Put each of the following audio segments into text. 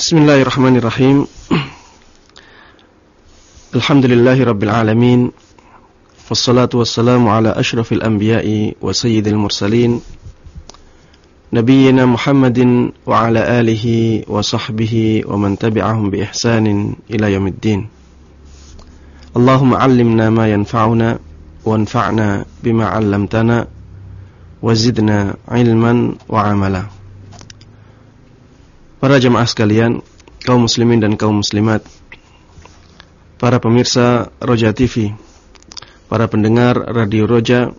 Bismillahirrahmanirrahim. Alhamdulillahi rabbil alamin. Wassalatu wassalamu ala ashrafil anbiya'i wa sayyidil mursalin. Nabiyyina Muhammadin wa ala alihi wa sahbihi wa man tabi'ahum bi ihsanin ila yaumiddin. Allahumma 'allimna ma yanfa'una wanfa'na bima 'allamtana wa zidna 'ilman wa 'amala. Para jemaah sekalian, kaum muslimin dan kaum muslimat, para pemirsa Roja TV, para pendengar Radio Roja,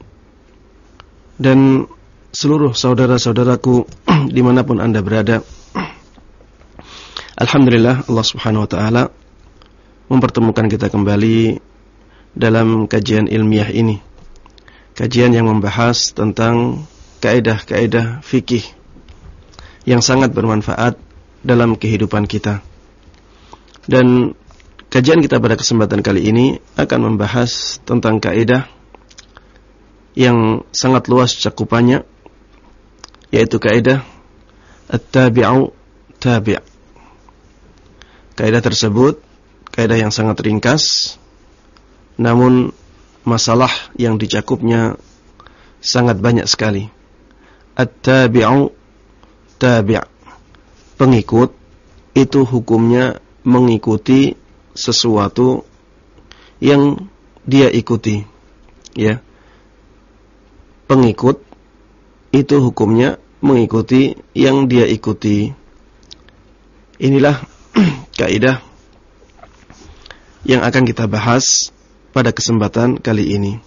dan seluruh saudara-saudaraku di mana pun anda berada. Alhamdulillah Allah subhanahu wa ta'ala mempertemukan kita kembali dalam kajian ilmiah ini. Kajian yang membahas tentang kaedah-kaedah fikih yang sangat bermanfaat dalam kehidupan kita. Dan kajian kita pada kesempatan kali ini akan membahas tentang kaidah yang sangat luas cakupannya yaitu kaidah at-tabi'u tabi'. Kaidah tersebut kaidah yang sangat ringkas namun masalah yang dicakupnya sangat banyak sekali. At-tabi'u tabi' pengikut itu hukumnya mengikuti sesuatu yang dia ikuti ya. Pengikut itu hukumnya mengikuti yang dia ikuti. Inilah kaidah yang akan kita bahas pada kesempatan kali ini.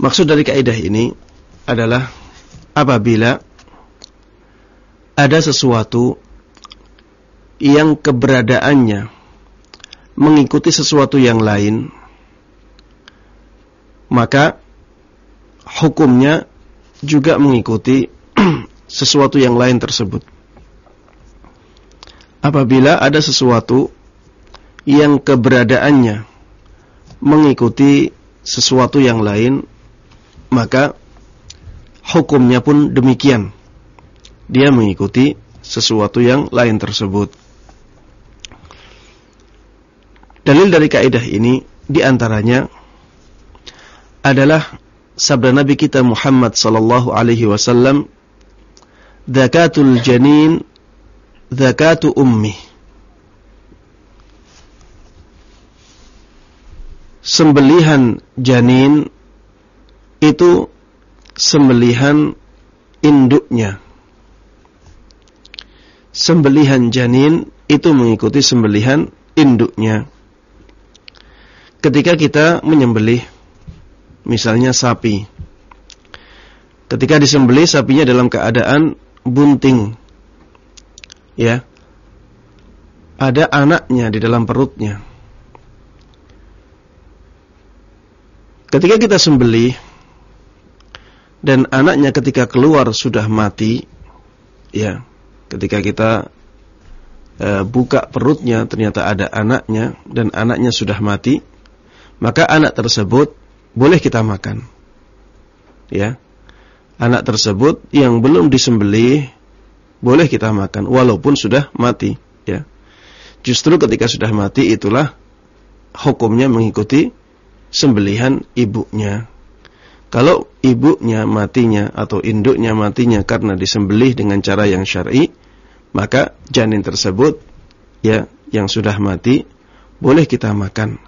Maksud dari kaidah ini adalah apabila ada sesuatu yang keberadaannya mengikuti sesuatu yang lain maka hukumnya juga mengikuti sesuatu yang lain tersebut. Apabila ada sesuatu yang keberadaannya mengikuti sesuatu yang lain maka hukumnya pun demikian. Dia mengikuti sesuatu yang lain tersebut. Dalil dari kaidah ini di antaranya adalah sabda Nabi kita Muhammad sallallahu alaihi wasallam, "Zakatul janin zakatu ummi." Sembelihan janin itu sembelihan induknya. Sembelihan janin itu mengikuti sembelihan induknya. Ketika kita menyembelih misalnya sapi. Ketika disembelih sapinya dalam keadaan bunting. Ya. Ada anaknya di dalam perutnya. Ketika kita sembelih dan anaknya ketika keluar sudah mati ya ketika kita e, buka perutnya ternyata ada anaknya dan anaknya sudah mati maka anak tersebut boleh kita makan. Ya anak tersebut yang belum disembelih boleh kita makan walaupun sudah mati ya. Justru ketika sudah mati itulah hukumnya mengikuti sembelihan ibunya kalau ibunya matinya atau induknya matinya karena disembelih dengan cara yang syar'i, maka janin tersebut ya yang sudah mati boleh kita makan.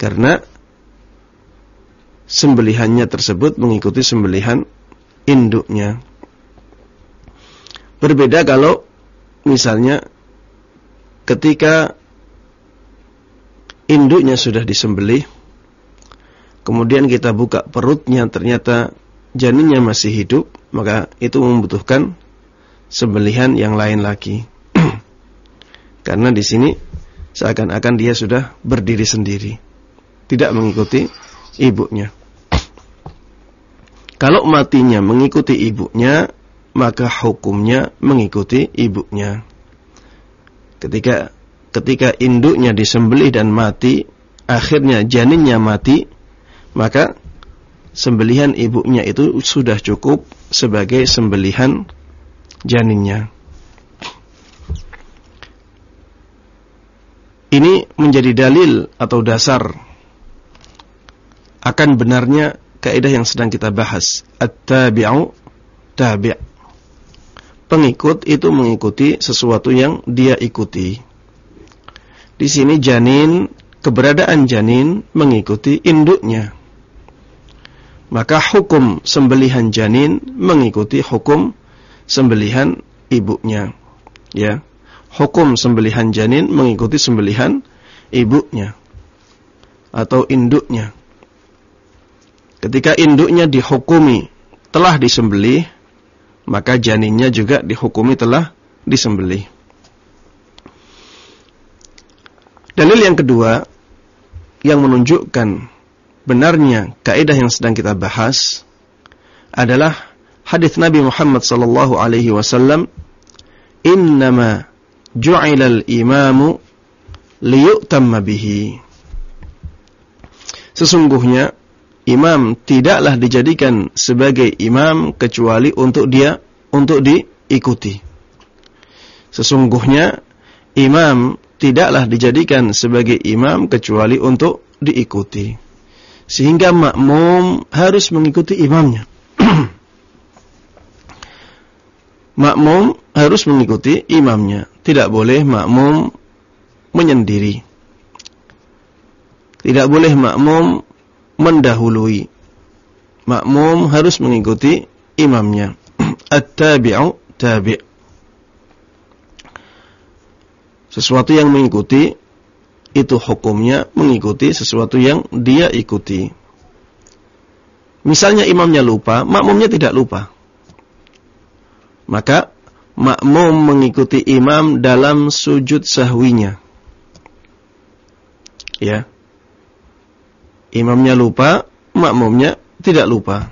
Karena sembelihannya tersebut mengikuti sembelihan induknya. Berbeda kalau misalnya ketika induknya sudah disembelih kemudian kita buka perutnya ternyata janinnya masih hidup, maka itu membutuhkan sembelihan yang lain lagi. Karena di sini seakan-akan dia sudah berdiri sendiri, tidak mengikuti ibunya. Kalau matinya mengikuti ibunya, maka hukumnya mengikuti ibunya. Ketika ketika induknya disembelih dan mati, akhirnya janinnya mati, maka sembelihan ibunya itu sudah cukup sebagai sembelihan janinnya. Ini menjadi dalil atau dasar akan benarnya kaidah yang sedang kita bahas. At-tabi'u tabi'. Pengikut itu mengikuti sesuatu yang dia ikuti. Di sini janin, keberadaan janin mengikuti induknya. Maka hukum sembelihan janin mengikuti hukum sembelihan ibunya. Ya hukum sembelihan janin mengikuti sembelihan ibunya atau induknya. Ketika induknya dihukumi telah disembelih, maka janinnya juga dihukumi telah disembelih. Dalil yang kedua yang menunjukkan benarnya kaidah yang sedang kita bahas adalah hadis Nabi Muhammad sallallahu alaihi wasallam, "Innama ju'ilal imamu liyu'tamma bihi. Sesungguhnya imam tidaklah dijadikan sebagai imam kecuali untuk dia untuk diikuti. Sesungguhnya imam tidaklah dijadikan sebagai imam kecuali untuk diikuti. Sehingga makmum harus mengikuti imamnya. makmum harus mengikuti imamnya. Tidak boleh makmum menyendiri. Tidak boleh makmum mendahului. Makmum harus mengikuti imamnya. At-tabi'u tabi'. Sesuatu yang mengikuti itu hukumnya mengikuti sesuatu yang dia ikuti. Misalnya imamnya lupa, makmumnya tidak lupa maka makmum mengikuti imam dalam sujud sahwinya. Ya. Imamnya lupa, makmumnya tidak lupa.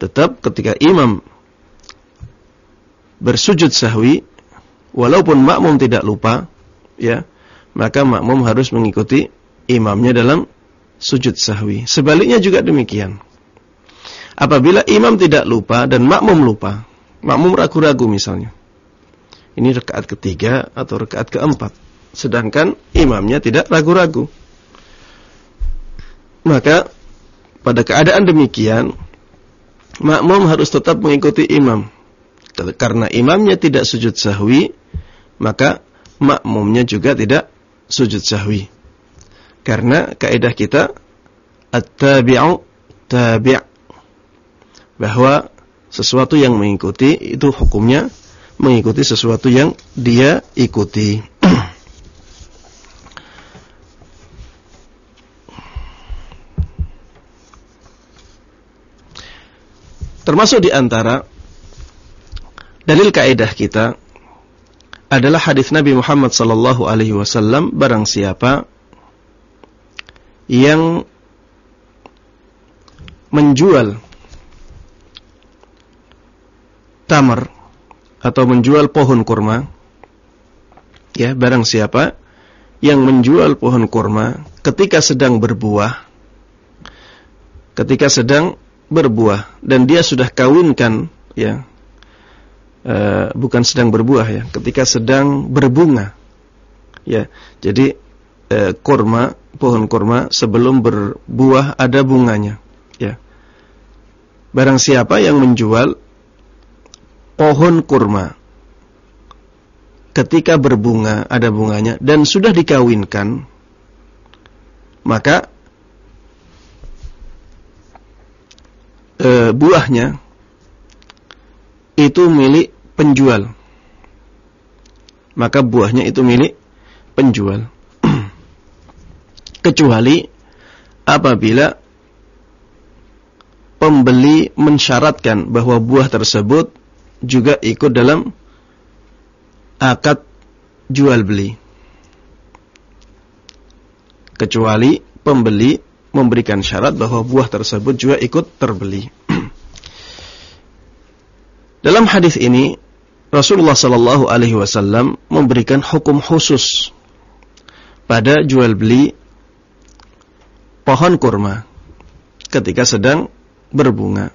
Tetap ketika imam bersujud sahwi, walaupun makmum tidak lupa, ya, maka makmum harus mengikuti imamnya dalam sujud sahwi. Sebaliknya juga demikian. Apabila imam tidak lupa dan makmum lupa, makmum ragu-ragu misalnya. Ini rekaat ketiga atau rekaat keempat. Sedangkan imamnya tidak ragu-ragu. Maka pada keadaan demikian makmum harus tetap mengikuti imam. Karena imamnya tidak sujud sahwi, maka makmumnya juga tidak sujud sahwi. Karena kaidah kita at-tabi'u tabi' bahwa sesuatu yang mengikuti itu hukumnya mengikuti sesuatu yang dia ikuti. Termasuk di antara dalil kaidah kita adalah hadis Nabi Muhammad sallallahu alaihi wasallam barang siapa yang menjual tamar atau menjual pohon kurma ya barang siapa yang menjual pohon kurma ketika sedang berbuah ketika sedang berbuah dan dia sudah kawinkan ya e, bukan sedang berbuah ya ketika sedang berbunga. Ya jadi e, kurma pohon kurma sebelum berbuah ada bunganya. Ya. Barang siapa yang menjual pohon kurma ketika berbunga ada bunganya dan sudah dikawinkan maka e, buahnya itu milik penjual maka buahnya itu milik penjual kecuali apabila pembeli mensyaratkan bahwa buah tersebut juga ikut dalam akad jual beli. Kecuali pembeli memberikan syarat bahwa buah tersebut juga ikut terbeli. dalam hadis ini Rasulullah sallallahu alaihi wasallam memberikan hukum khusus pada jual beli pohon kurma. ketika sedang berbunga.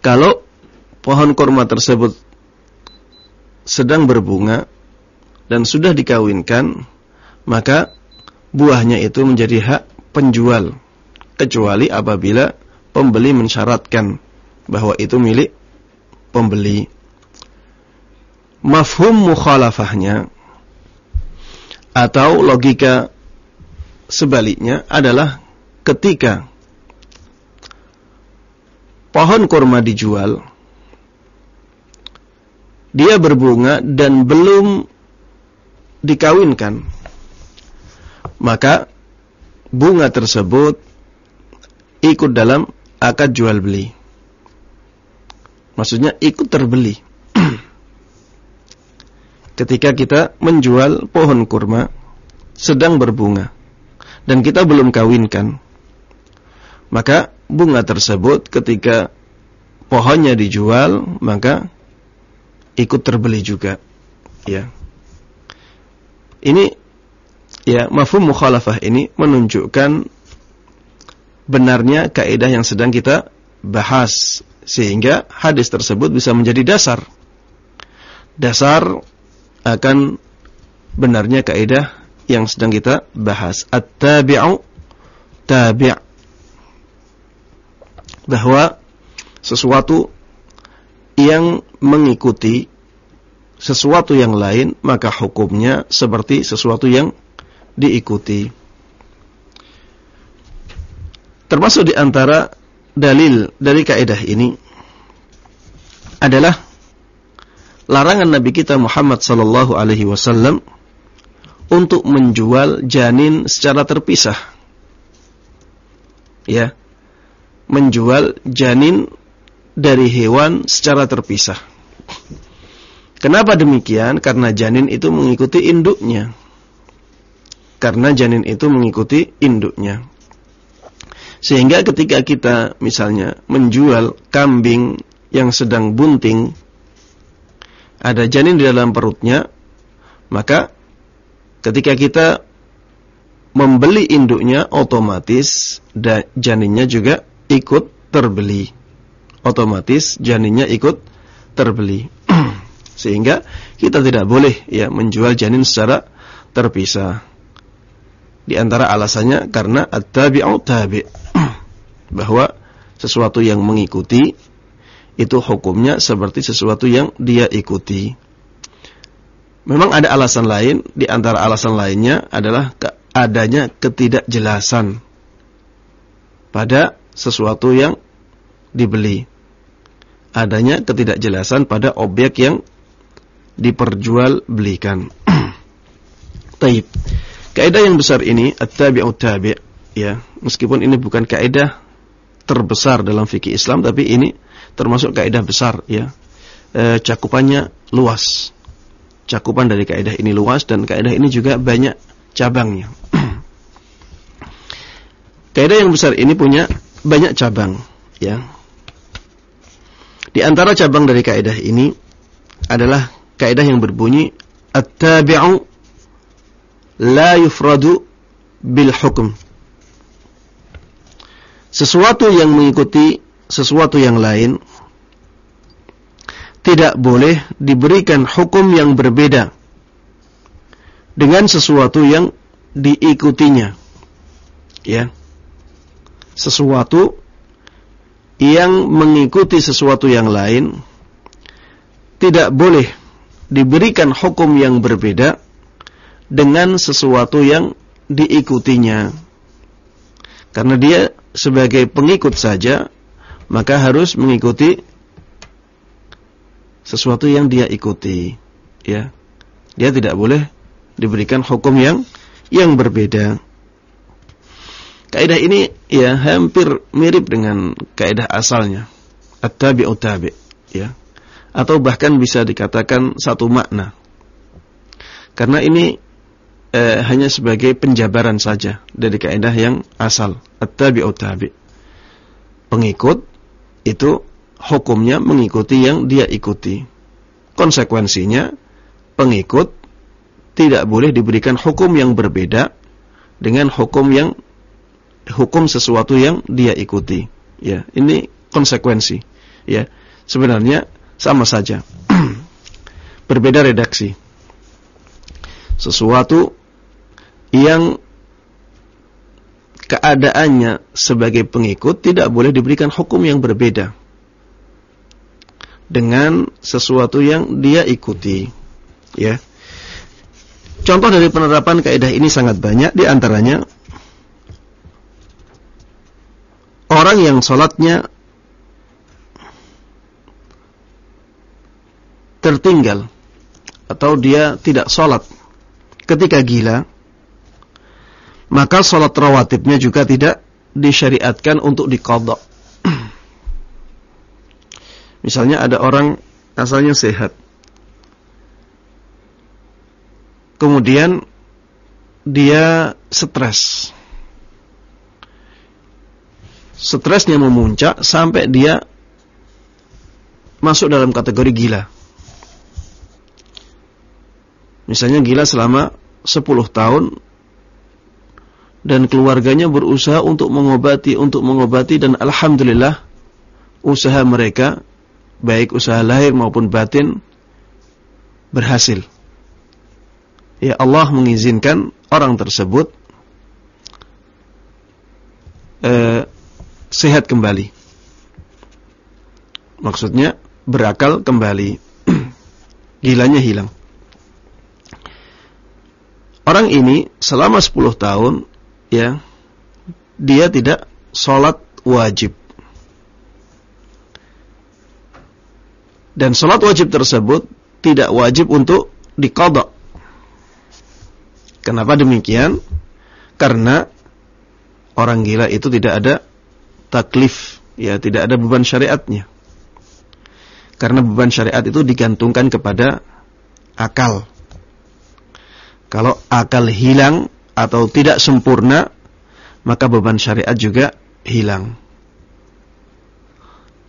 Kalau pohon kurma tersebut sedang berbunga dan sudah dikawinkan, maka buahnya itu menjadi hak penjual kecuali apabila pembeli mensyaratkan bahwa itu milik pembeli. Mafhum mukhalafahnya atau logika sebaliknya adalah ketika pohon kurma dijual, dia berbunga dan belum dikawinkan, maka bunga tersebut ikut dalam akad jual beli. Maksudnya ikut terbeli. Ketika kita menjual pohon kurma sedang berbunga dan kita belum kawinkan, maka bunga tersebut ketika pohonnya dijual maka ikut terbeli juga. Ya. Ini ya mafhum mukhalafah ini menunjukkan benarnya kaidah yang sedang kita bahas sehingga hadis tersebut bisa menjadi dasar. Dasar akan benarnya kaidah yang sedang kita bahas. At-tabi'u tabi' bahwa sesuatu yang mengikuti sesuatu yang lain maka hukumnya seperti sesuatu yang diikuti. Termasuk di antara dalil dari kaidah ini adalah larangan Nabi kita Muhammad sallallahu alaihi wasallam untuk menjual janin secara terpisah. Ya. Menjual janin dari hewan secara terpisah. Kenapa demikian? Karena janin itu mengikuti induknya. Karena janin itu mengikuti induknya. Sehingga ketika kita misalnya menjual kambing yang sedang bunting, ada janin di dalam perutnya, maka ketika kita membeli induknya otomatis janinnya juga ikut terbeli. Otomatis janinnya ikut terbeli. Sehingga kita tidak boleh ya menjual janin secara terpisah. Di antara alasannya karena at-tabi'u tabi'. Bahwa sesuatu yang mengikuti itu hukumnya seperti sesuatu yang dia ikuti. Memang ada alasan lain, di antara alasan lainnya adalah adanya ketidakjelasan pada sesuatu yang dibeli. Adanya ketidakjelasan pada objek yang diperjualbelikan. Taib. Kaidah yang besar ini at-tabi'ut tabi' ya, meskipun ini bukan kaidah terbesar dalam fikih Islam tapi ini termasuk kaidah besar ya. E, cakupannya luas. Cakupan dari kaidah ini luas dan kaidah ini juga banyak cabangnya. kaidah yang besar ini punya banyak cabang ya. Di antara cabang dari kaidah ini adalah kaidah yang berbunyi at-tabi'u la yufradu bil hukum. Sesuatu yang mengikuti sesuatu yang lain tidak boleh diberikan hukum yang berbeda dengan sesuatu yang diikutinya. Ya. Sesuatu yang mengikuti sesuatu yang lain tidak boleh diberikan hukum yang berbeda dengan sesuatu yang diikutinya. Karena dia sebagai pengikut saja, maka harus mengikuti sesuatu yang dia ikuti. Ya. Dia tidak boleh diberikan hukum yang yang berbeda. Kaidah ini ya hampir mirip dengan kaidah asalnya. At-tabi'u tabi', ya. Atau bahkan bisa dikatakan satu makna. Karena ini eh, hanya sebagai penjabaran saja dari kaidah yang asal at-tabi'ut tabi. Pengikut itu hukumnya mengikuti yang dia ikuti. Konsekuensinya pengikut tidak boleh diberikan hukum yang berbeda dengan hukum yang hukum sesuatu yang dia ikuti. Ya, ini konsekuensi. Ya, sebenarnya sama saja. Berbeda redaksi. Sesuatu yang keadaannya sebagai pengikut tidak boleh diberikan hukum yang berbeda dengan sesuatu yang dia ikuti ya. Contoh dari penerapan kaidah ini sangat banyak di antaranya orang yang sholatnya tertinggal atau dia tidak sholat ketika gila maka sholat rawatibnya juga tidak disyariatkan untuk dikodok. Misalnya ada orang asalnya sehat. Kemudian dia stres. Stresnya memuncak sampai dia masuk dalam kategori gila. Misalnya gila selama 10 tahun dan keluarganya berusaha untuk mengobati untuk mengobati dan alhamdulillah usaha mereka baik usaha lahir maupun batin berhasil. Ya Allah mengizinkan orang tersebut eh, sehat kembali. Maksudnya berakal kembali. Gilanya hilang. Orang ini selama 10 tahun ya. Dia tidak sholat wajib. Dan sholat wajib tersebut tidak wajib untuk dikodok kenapa demikian? Karena orang gila itu tidak ada taklif ya tidak ada beban syariatnya. Karena beban syariat itu digantungkan kepada akal. Kalau akal hilang atau tidak sempurna, maka beban syariat juga hilang.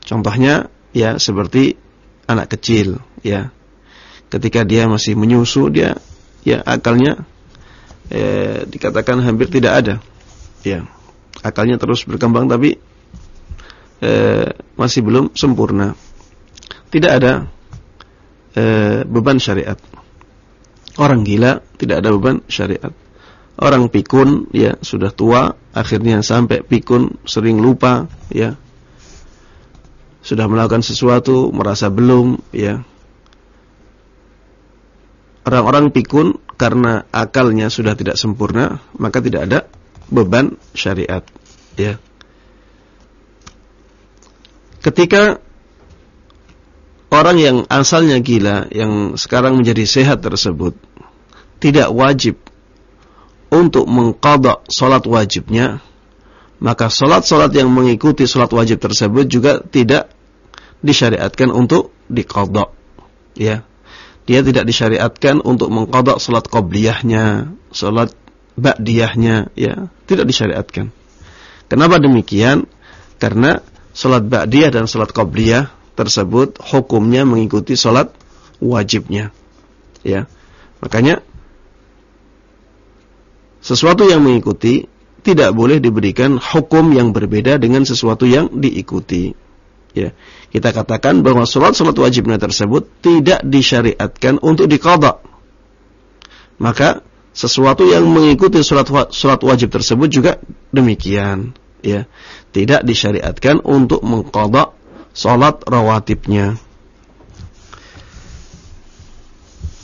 Contohnya ya seperti anak kecil ya. Ketika dia masih menyusu dia ya akalnya eh, dikatakan hampir tidak ada. Ya. Akalnya terus berkembang tapi eh, masih belum sempurna. Tidak ada eh, beban syariat. Orang gila tidak ada beban syariat. Orang pikun ya sudah tua, akhirnya sampai pikun sering lupa ya. Sudah melakukan sesuatu merasa belum ya. Orang-orang pikun karena akalnya sudah tidak sempurna, maka tidak ada beban syariat ya. Ketika orang yang asalnya gila yang sekarang menjadi sehat tersebut tidak wajib untuk mengqadha salat wajibnya, maka salat-salat yang mengikuti salat wajib tersebut juga tidak disyariatkan untuk diqadha. Ya. Dia tidak disyariatkan untuk mengqadha salat qabliyahnya, salat ba'diyahnya, ya, tidak disyariatkan. Kenapa demikian? Karena salat ba'diyah dan salat qabliyah tersebut hukumnya mengikuti salat wajibnya. Ya. Makanya sesuatu yang mengikuti tidak boleh diberikan hukum yang berbeda dengan sesuatu yang diikuti. Ya, kita katakan bahwa salat-salat wajibnya tersebut tidak disyariatkan untuk diqadha. Maka sesuatu yang mengikuti salat wajib tersebut juga demikian, ya. Tidak disyariatkan untuk mengqadha salat rawatibnya.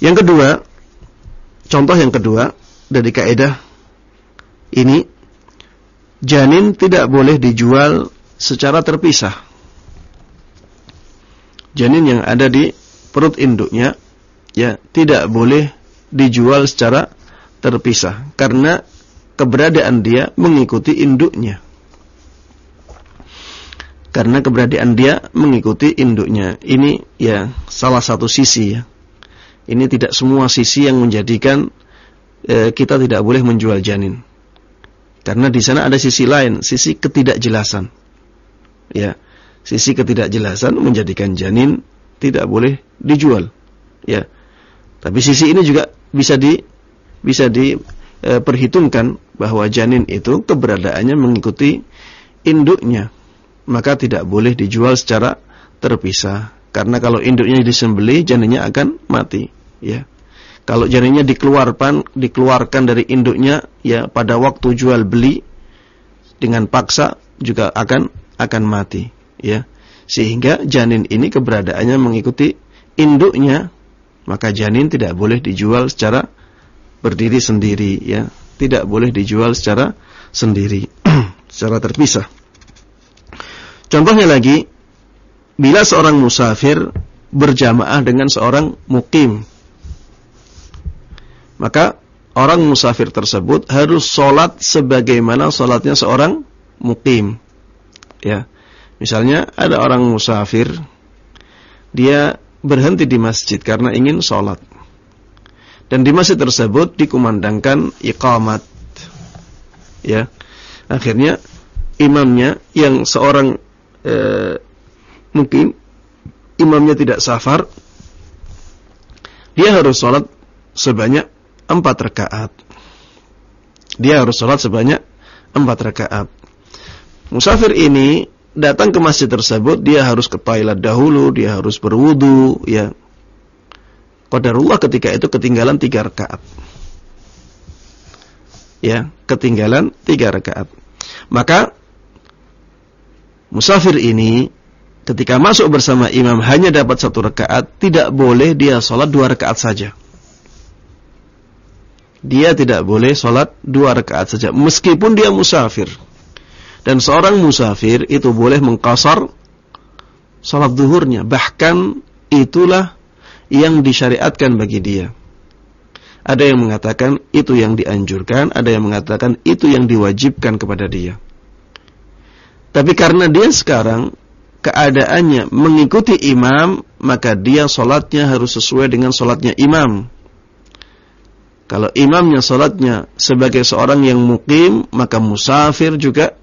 Yang kedua, contoh yang kedua dari kaidah ini janin tidak boleh dijual secara terpisah. Janin yang ada di perut induknya ya tidak boleh dijual secara terpisah karena keberadaan dia mengikuti induknya. Karena keberadaan dia mengikuti induknya. Ini ya salah satu sisi ya. Ini tidak semua sisi yang menjadikan eh, kita tidak boleh menjual janin. Karena di sana ada sisi lain, sisi ketidakjelasan. Ya, sisi ketidakjelasan menjadikan janin tidak boleh dijual. Ya. Tapi sisi ini juga bisa di bisa di e, bahwa janin itu keberadaannya mengikuti induknya, maka tidak boleh dijual secara terpisah. Karena kalau induknya disembeli, janinnya akan mati, ya. Kalau janinnya dikeluarkan dikeluarkan dari induknya ya pada waktu jual beli dengan paksa juga akan akan mati, ya. Sehingga janin ini keberadaannya mengikuti induknya, maka janin tidak boleh dijual secara berdiri sendiri, ya. Tidak boleh dijual secara sendiri, secara terpisah. Contohnya lagi, bila seorang musafir berjamaah dengan seorang mukim, maka orang musafir tersebut harus sholat sebagaimana sholatnya seorang mukim. Ya, misalnya ada orang musafir, dia berhenti di masjid karena ingin sholat. Dan di masjid tersebut dikumandangkan iqamat. Ya, akhirnya imamnya yang seorang eh, mungkin imamnya tidak safar, dia harus sholat sebanyak empat rakaat. Dia harus sholat sebanyak empat rakaat. Musafir ini datang ke masjid tersebut, dia harus ke toilet dahulu, dia harus berwudu, ya. Qadarullah ketika itu ketinggalan tiga rakaat. Ya, ketinggalan tiga rakaat. Maka musafir ini ketika masuk bersama imam hanya dapat satu rakaat, tidak boleh dia sholat dua rakaat saja. Dia tidak boleh sholat dua rakaat saja, meskipun dia musafir. Dan seorang musafir itu boleh mengkasar sholat duhurnya. Bahkan itulah yang disyariatkan bagi dia. Ada yang mengatakan itu yang dianjurkan, ada yang mengatakan itu yang diwajibkan kepada dia. Tapi karena dia sekarang keadaannya mengikuti imam, maka dia solatnya harus sesuai dengan solatnya imam. Kalau imamnya solatnya sebagai seorang yang mukim, maka musafir juga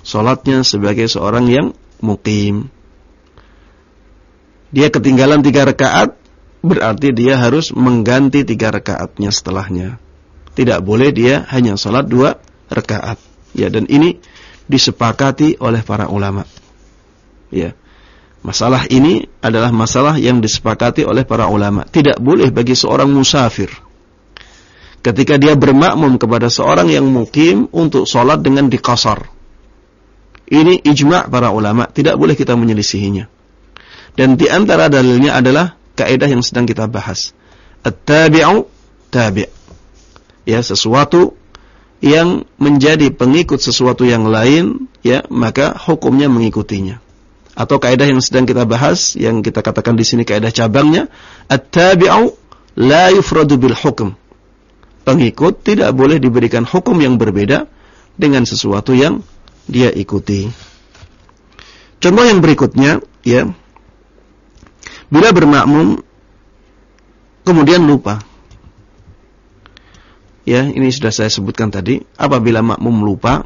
solatnya sebagai seorang yang mukim. Dia ketinggalan tiga rakaat, berarti dia harus mengganti tiga rakaatnya setelahnya. Tidak boleh dia hanya solat dua rakaat. Ya, dan ini disepakati oleh para ulama. Ya. Masalah ini adalah masalah yang disepakati oleh para ulama. Tidak boleh bagi seorang musafir ketika dia bermakmum kepada seorang yang mukim untuk sholat dengan dikasar. Ini ijma' para ulama, tidak boleh kita menyelisihinya. Dan di antara dalilnya adalah kaidah yang sedang kita bahas. At-tabi'u tabi'. Ya, sesuatu yang menjadi pengikut sesuatu yang lain, ya, maka hukumnya mengikutinya. Atau kaidah yang sedang kita bahas, yang kita katakan di sini kaidah cabangnya, at-tabi'u la yufradu bil hukm. Pengikut tidak boleh diberikan hukum yang berbeda dengan sesuatu yang dia ikuti. Contoh yang berikutnya, ya. Bila bermakmum kemudian lupa Ya, ini sudah saya sebutkan tadi. Apabila makmum lupa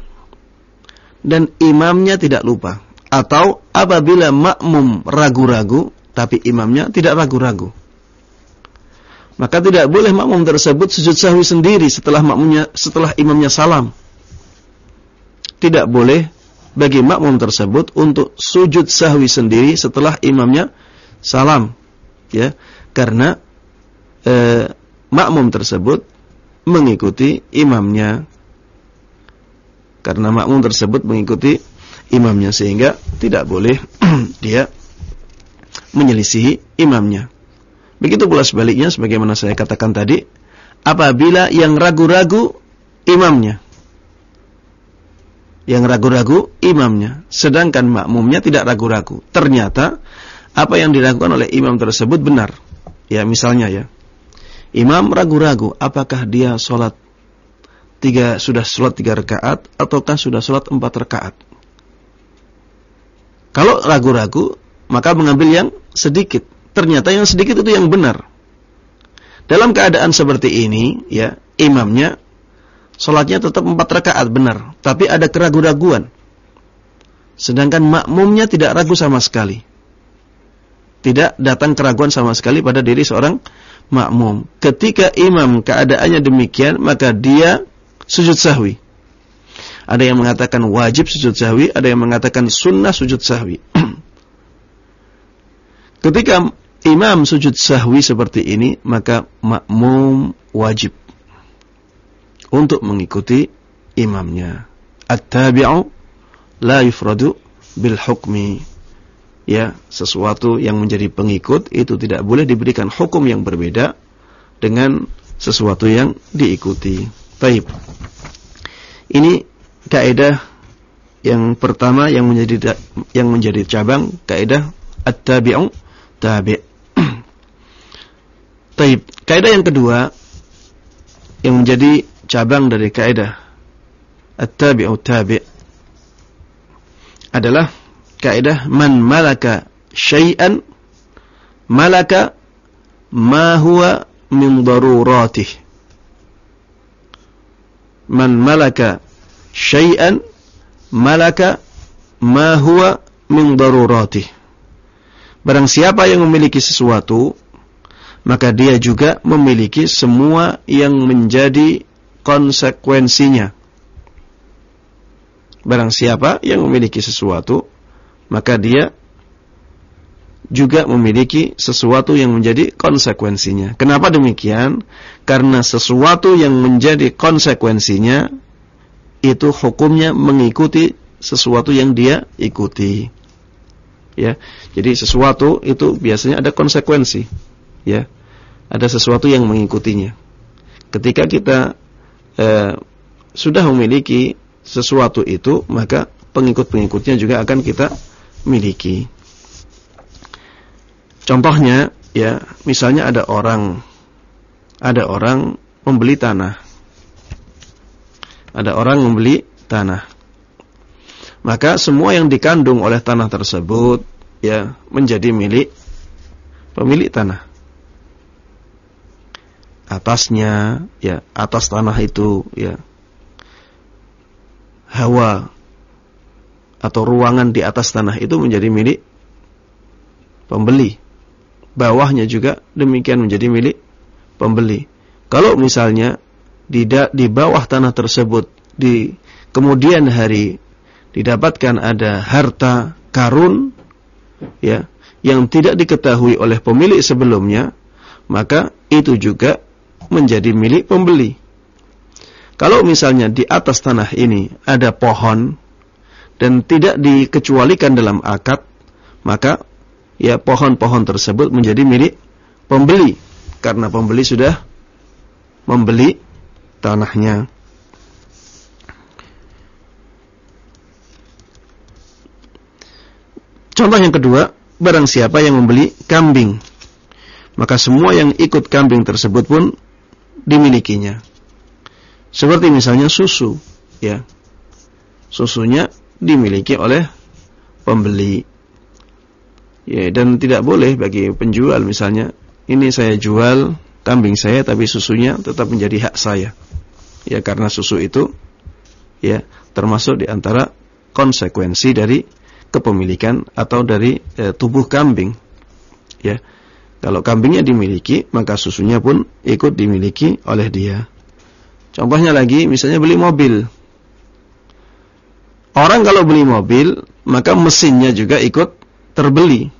dan imamnya tidak lupa, atau apabila makmum ragu-ragu tapi imamnya tidak ragu-ragu. Maka tidak boleh makmum tersebut sujud sahwi sendiri setelah makmumnya setelah imamnya salam. Tidak boleh bagi makmum tersebut untuk sujud sahwi sendiri setelah imamnya salam. Ya, karena eh, makmum tersebut mengikuti imamnya. Karena makmum tersebut mengikuti imamnya sehingga tidak boleh dia menyelisihi imamnya. Begitu pula sebaliknya sebagaimana saya katakan tadi, apabila yang ragu-ragu imamnya. Yang ragu-ragu imamnya, sedangkan makmumnya tidak ragu-ragu. Ternyata apa yang dilakukan oleh imam tersebut benar. Ya, misalnya ya. Imam ragu-ragu apakah dia sholat tiga sudah sholat tiga rakaat ataukah sudah sholat empat rakaat. Kalau ragu-ragu maka mengambil yang sedikit. Ternyata yang sedikit itu yang benar. Dalam keadaan seperti ini, ya imamnya sholatnya tetap empat rakaat benar, tapi ada keraguan-raguan. Sedangkan makmumnya tidak ragu sama sekali. Tidak datang keraguan sama sekali pada diri seorang makmum. Ketika imam keadaannya demikian, maka dia sujud sahwi. Ada yang mengatakan wajib sujud sahwi, ada yang mengatakan sunnah sujud sahwi. Ketika imam sujud sahwi seperti ini, maka makmum wajib untuk mengikuti imamnya. At-tabi'u la yufradu bil hukmi ya sesuatu yang menjadi pengikut itu tidak boleh diberikan hukum yang berbeda dengan sesuatu yang diikuti. Baik. Ini kaidah yang pertama yang menjadi yang menjadi cabang kaidah at-tabi'u tabi'. Baik, kaidah yang kedua yang menjadi cabang dari kaidah at-tabi'u tabi' adalah kaidah man malaka syai'an malaka ma huwa min daruratih man malaka syai'an malaka ma huwa min daruratih barang siapa yang memiliki sesuatu maka dia juga memiliki semua yang menjadi konsekuensinya barang siapa yang memiliki sesuatu maka dia juga memiliki sesuatu yang menjadi konsekuensinya. Kenapa demikian? Karena sesuatu yang menjadi konsekuensinya itu hukumnya mengikuti sesuatu yang dia ikuti. Ya. Jadi sesuatu itu biasanya ada konsekuensi. Ya. Ada sesuatu yang mengikutinya. Ketika kita eh, sudah memiliki sesuatu itu, maka pengikut-pengikutnya juga akan kita miliki. Contohnya ya, misalnya ada orang ada orang membeli tanah. Ada orang membeli tanah. Maka semua yang dikandung oleh tanah tersebut ya menjadi milik pemilik tanah. Atasnya ya, atas tanah itu ya hawa atau ruangan di atas tanah itu menjadi milik pembeli. Bawahnya juga demikian menjadi milik pembeli. Kalau misalnya di, di bawah tanah tersebut di kemudian hari didapatkan ada harta karun ya yang tidak diketahui oleh pemilik sebelumnya, maka itu juga menjadi milik pembeli. Kalau misalnya di atas tanah ini ada pohon dan tidak dikecualikan dalam akad, maka ya pohon-pohon tersebut menjadi milik pembeli karena pembeli sudah membeli tanahnya. Contoh yang kedua, barang siapa yang membeli kambing, maka semua yang ikut kambing tersebut pun dimilikinya. Seperti misalnya susu, ya. Susunya dimiliki oleh pembeli. Ya, dan tidak boleh bagi penjual misalnya, ini saya jual kambing saya tapi susunya tetap menjadi hak saya. Ya, karena susu itu ya termasuk di antara konsekuensi dari kepemilikan atau dari e, tubuh kambing. Ya. Kalau kambingnya dimiliki, maka susunya pun ikut dimiliki oleh dia. Contohnya lagi, misalnya beli mobil. Orang kalau beli mobil, maka mesinnya juga ikut terbeli.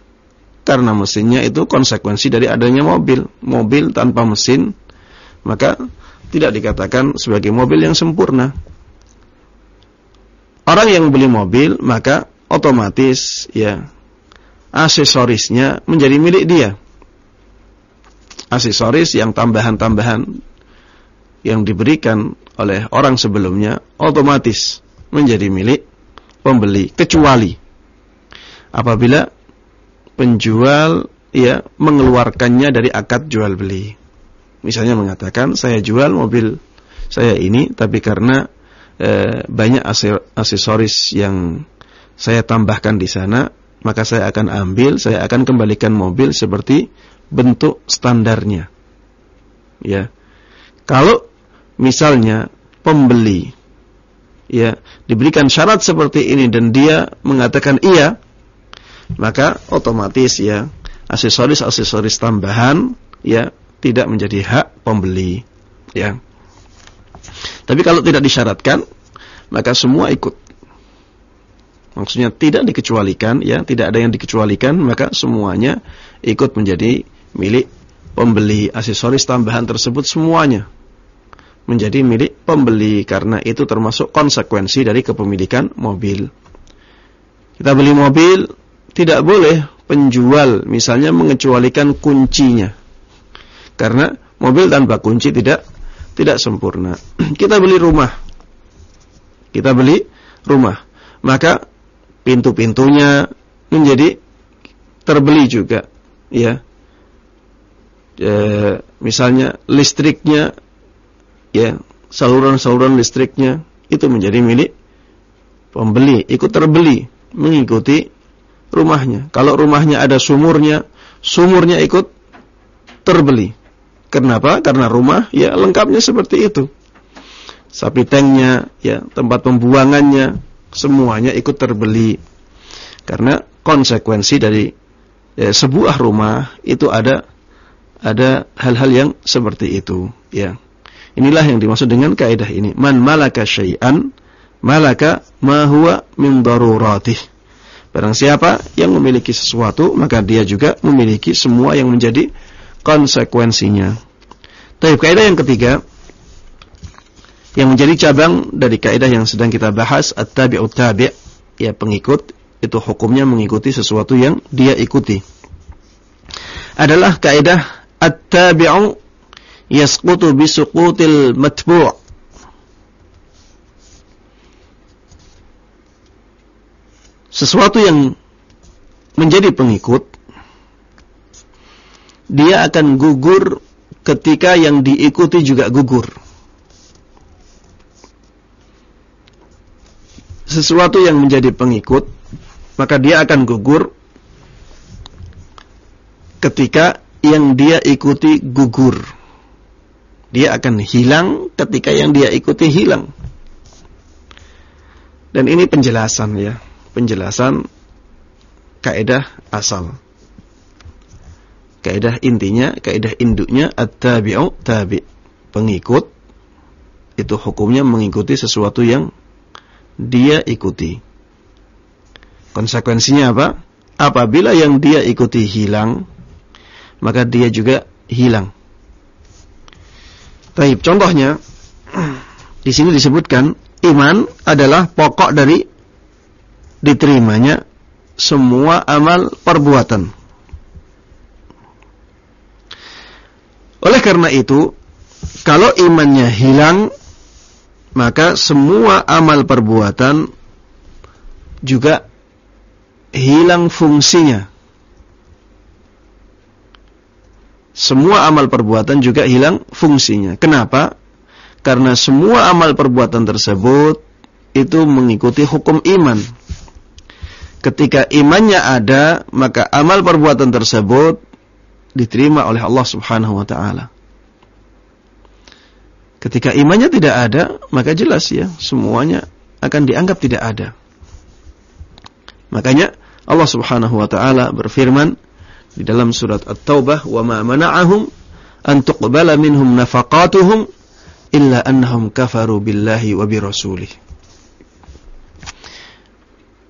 Karena mesinnya itu konsekuensi dari adanya mobil. Mobil tanpa mesin, maka tidak dikatakan sebagai mobil yang sempurna. Orang yang beli mobil, maka otomatis ya aksesorisnya menjadi milik dia. Aksesoris yang tambahan-tambahan yang diberikan oleh orang sebelumnya otomatis menjadi milik pembeli kecuali apabila penjual ya mengeluarkannya dari akad jual beli. Misalnya mengatakan saya jual mobil saya ini tapi karena e, banyak aksesoris yang saya tambahkan di sana, maka saya akan ambil, saya akan kembalikan mobil seperti bentuk standarnya. Ya. Kalau misalnya pembeli ya diberikan syarat seperti ini dan dia mengatakan iya maka otomatis ya aksesoris-aksesoris tambahan ya tidak menjadi hak pembeli. Ya. Tapi kalau tidak disyaratkan, maka semua ikut. Maksudnya tidak dikecualikan, ya, tidak ada yang dikecualikan, maka semuanya ikut menjadi milik pembeli. Aksesoris tambahan tersebut semuanya menjadi milik pembeli karena itu termasuk konsekuensi dari kepemilikan mobil. Kita beli mobil, tidak boleh penjual misalnya mengecualikan kuncinya. Karena mobil tanpa kunci tidak tidak sempurna. Kita beli rumah. Kita beli rumah. Maka pintu-pintunya menjadi terbeli juga, ya. E, misalnya listriknya ya, saluran-saluran listriknya itu menjadi milik pembeli, ikut terbeli mengikuti rumahnya. Kalau rumahnya ada sumurnya, sumurnya ikut terbeli. Kenapa? Karena rumah ya lengkapnya seperti itu. Sapi tanknya, ya tempat pembuangannya, semuanya ikut terbeli. Karena konsekuensi dari ya, sebuah rumah itu ada ada hal-hal yang seperti itu, ya. Inilah yang dimaksud dengan kaidah ini. Man malaka syai'an malaka ma huwa min daruratih. Barang siapa yang memiliki sesuatu, maka dia juga memiliki semua yang menjadi konsekuensinya. Tapi kaidah yang ketiga yang menjadi cabang dari kaidah yang sedang kita bahas at-tabi'ut tabi' ya pengikut itu hukumnya mengikuti sesuatu yang dia ikuti. Adalah kaidah at-tabi'u yasqutu bisuqutil matbu' sesuatu yang menjadi pengikut dia akan gugur ketika yang diikuti juga gugur. Sesuatu yang menjadi pengikut maka dia akan gugur ketika yang dia ikuti gugur. Dia akan hilang ketika yang dia ikuti hilang. Dan ini penjelasan ya penjelasan kaidah asal. Kaidah intinya, kaidah induknya at-tabi'u tabi'. Pengikut itu hukumnya mengikuti sesuatu yang dia ikuti. Konsekuensinya apa? Apabila yang dia ikuti hilang, maka dia juga hilang. Taib, contohnya di sini disebutkan iman adalah pokok dari diterimanya semua amal perbuatan. Oleh karena itu, kalau imannya hilang, maka semua amal perbuatan juga hilang fungsinya. Semua amal perbuatan juga hilang fungsinya. Kenapa? Karena semua amal perbuatan tersebut itu mengikuti hukum iman. Ketika imannya ada, maka amal perbuatan tersebut diterima oleh Allah Subhanahu wa taala. Ketika imannya tidak ada, maka jelas ya, semuanya akan dianggap tidak ada. Makanya Allah Subhanahu wa taala berfirman di dalam surat At-Taubah, "Wa ma mana'ahum an tuqbala minhum nafaqatuhum illa annahum kafaru billahi wa bi rasulih."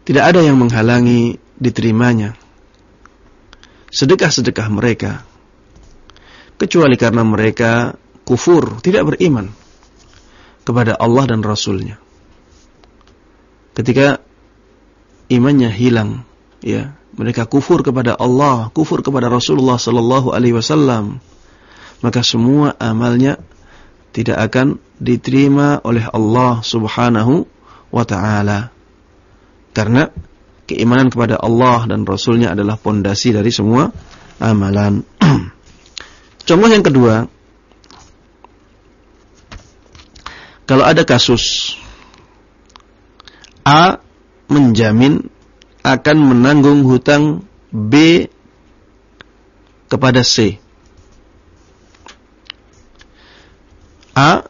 Tidak ada yang menghalangi diterimanya sedekah-sedekah mereka kecuali karena mereka kufur, tidak beriman kepada Allah dan Rasulnya. Ketika imannya hilang, ya, mereka kufur kepada Allah, kufur kepada Rasulullah sallallahu alaihi wasallam, maka semua amalnya tidak akan diterima oleh Allah Subhanahu wa taala. Karena keimanan kepada Allah dan Rasulnya adalah pondasi dari semua amalan. Contoh yang kedua, kalau ada kasus A menjamin akan menanggung hutang B kepada C. A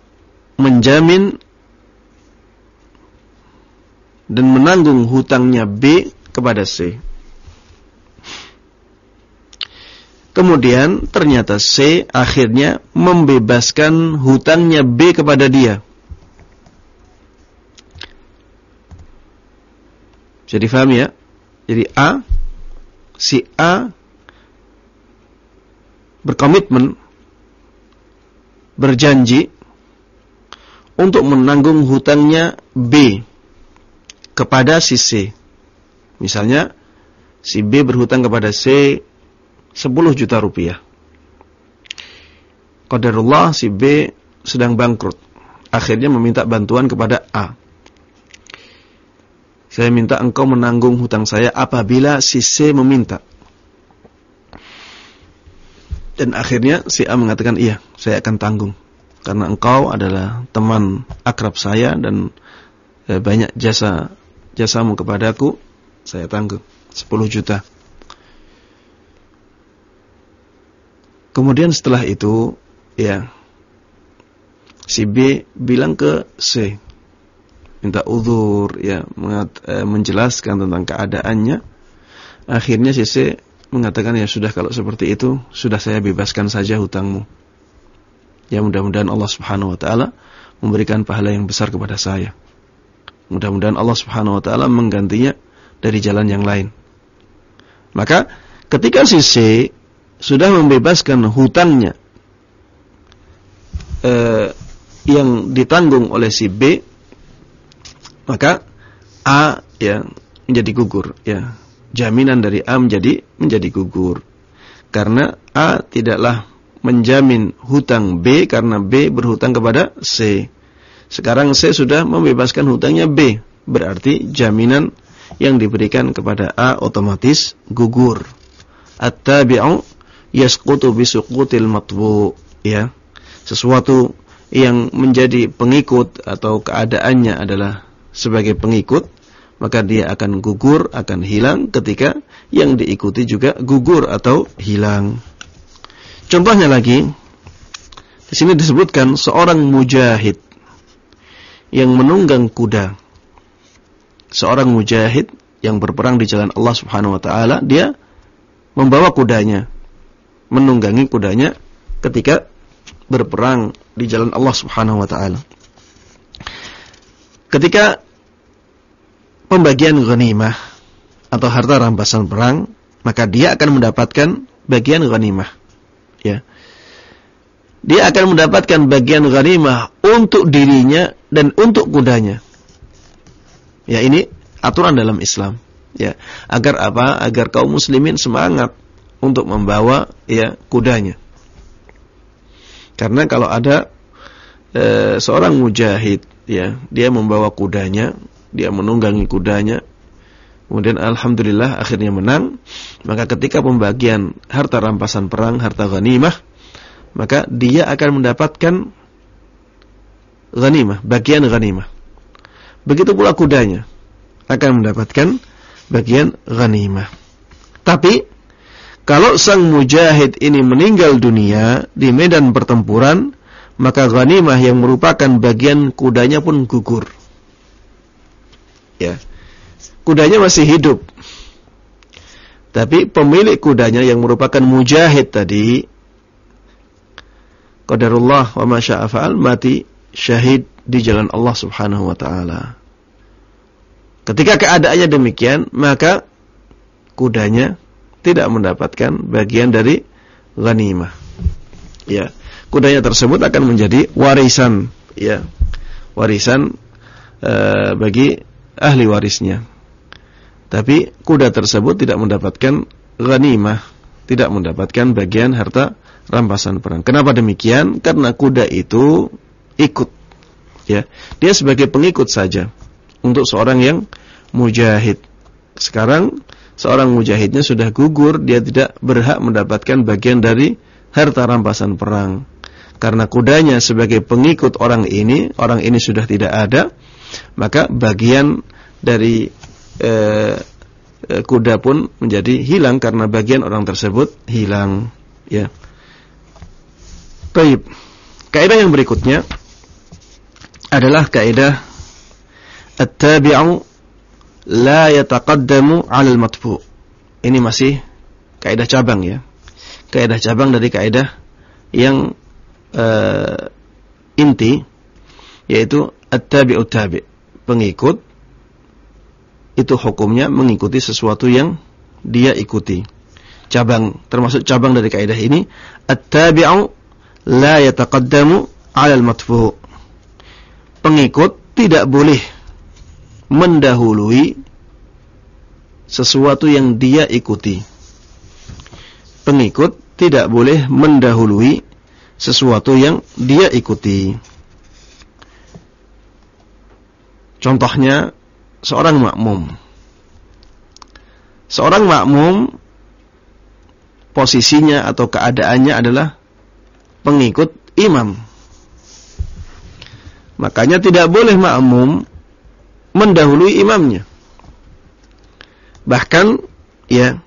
menjamin dan menanggung hutangnya B kepada C. Kemudian ternyata C akhirnya membebaskan hutangnya B kepada dia. Jadi faham ya? Jadi A si A berkomitmen berjanji untuk menanggung hutangnya B kepada si C. Misalnya si B berhutang kepada C 10 juta rupiah. Qadarullah si B sedang bangkrut. Akhirnya meminta bantuan kepada A. Saya minta engkau menanggung hutang saya apabila si C meminta. Dan akhirnya si A mengatakan, iya, saya akan tanggung. Karena engkau adalah teman akrab saya dan eh, banyak jasa jasamu kepadaku, saya tanggung 10 juta. Kemudian setelah itu, ya, si B bilang ke C, minta uzur, ya, mengat, e, menjelaskan tentang keadaannya. Akhirnya si C mengatakan, ya sudah kalau seperti itu, sudah saya bebaskan saja hutangmu. Ya mudah-mudahan Allah Subhanahu Wa Taala memberikan pahala yang besar kepada saya. Mudah-mudahan Allah Subhanahu Wa Taala menggantinya dari jalan yang lain. Maka ketika si C sudah membebaskan hutangnya eh, yang ditanggung oleh si B maka A ya menjadi gugur ya. Jaminan dari A menjadi menjadi gugur. Karena A tidaklah menjamin hutang B karena B berhutang kepada C. Sekarang C sudah membebaskan hutangnya B. Berarti jaminan yang diberikan kepada A otomatis gugur. At-tabi'u yasqutu bisuqutil matbu ya. Sesuatu yang menjadi pengikut atau keadaannya adalah sebagai pengikut maka dia akan gugur akan hilang ketika yang diikuti juga gugur atau hilang contohnya lagi di sini disebutkan seorang mujahid yang menunggang kuda seorang mujahid yang berperang di jalan Allah Subhanahu wa taala dia membawa kudanya menunggangi kudanya ketika berperang di jalan Allah Subhanahu wa taala. Ketika pembagian ghanimah atau harta rampasan perang, maka dia akan mendapatkan bagian ghanimah. Ya. Dia akan mendapatkan bagian ghanimah untuk dirinya dan untuk kudanya. Ya, ini aturan dalam Islam. Ya, agar apa? Agar kaum muslimin semangat untuk membawa ya kudanya. Karena kalau ada e, seorang mujahid ya, dia membawa kudanya, dia menunggangi kudanya, kemudian alhamdulillah akhirnya menang, maka ketika pembagian harta rampasan perang, harta ghanimah, maka dia akan mendapatkan ghanimah, bagian ghanimah. Begitu pula kudanya akan mendapatkan bagian ghanimah. Tapi kalau sang mujahid ini meninggal dunia di medan pertempuran, maka ghanimah yang merupakan bagian kudanya pun gugur. Ya. Kudanya masih hidup. Tapi pemilik kudanya yang merupakan mujahid tadi qadarullah wa masya'afa'al mati syahid di jalan Allah Subhanahu wa taala. Ketika keadaannya demikian, maka kudanya tidak mendapatkan bagian dari ghanimah. Ya. Kudanya tersebut akan menjadi warisan, ya. Warisan e, bagi ahli warisnya. Tapi kuda tersebut tidak mendapatkan ghanimah, tidak mendapatkan bagian harta rampasan perang. Kenapa demikian? Karena kuda itu ikut ya. Dia sebagai pengikut saja untuk seorang yang mujahid. Sekarang seorang mujahidnya sudah gugur, dia tidak berhak mendapatkan bagian dari harta rampasan perang. Karena kudanya sebagai pengikut orang ini, orang ini sudah tidak ada, maka bagian dari eh, eh, kuda pun menjadi hilang karena bagian orang tersebut hilang. Ya. Baik. Kaidah yang berikutnya adalah kaidah at-tabi'u la yataqaddamu 'alal matbu. Ini masih kaidah cabang ya. kaidah cabang dari kaidah yang uh, inti yaitu at-tabi'ut tabi'. Pengikut itu hukumnya mengikuti sesuatu yang dia ikuti. Cabang termasuk cabang dari kaidah ini at-tabi'u la yataqaddamu 'ala al-matfu'. Pengikut tidak boleh mendahului sesuatu yang dia ikuti. Pengikut tidak boleh mendahului sesuatu yang dia ikuti. Contohnya seorang makmum. Seorang makmum posisinya atau keadaannya adalah pengikut imam. Makanya tidak boleh makmum mendahului imamnya. Bahkan ya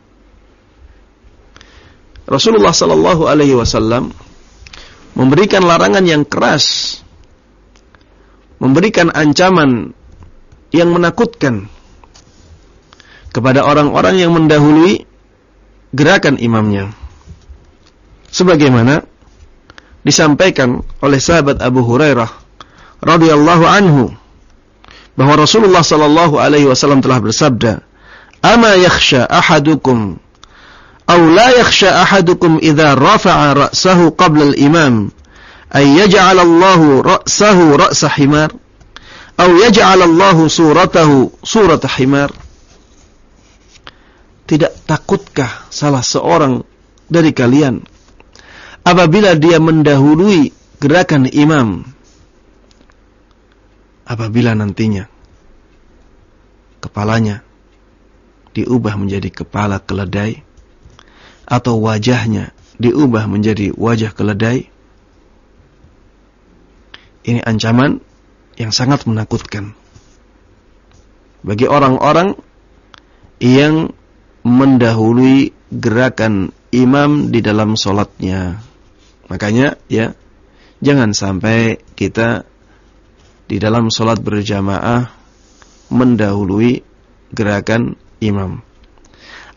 Rasulullah sallallahu alaihi wasallam memberikan larangan yang keras memberikan ancaman yang menakutkan kepada orang-orang yang mendahului gerakan imamnya. Sebagaimana disampaikan oleh sahabat Abu Hurairah radhiyallahu anhu bahwa Rasulullah sallallahu alaihi wasallam telah bersabda, "Ama yakhsha ahadukum aw la yakhsha ahadukum idza rafa'a ra'sahu qabla al-imam. Ay yaj'al Allah ra'sahu ra'sa himar. Aw yaj'al Allah suratahu surata himar?" Tidak takutkah salah seorang dari kalian apabila dia mendahului gerakan imam? Apabila nantinya kepalanya diubah menjadi kepala keledai atau wajahnya diubah menjadi wajah keledai ini ancaman yang sangat menakutkan bagi orang-orang yang mendahului gerakan imam di dalam solatnya. Makanya ya jangan sampai kita di dalam solat berjamaah mendahului gerakan imam.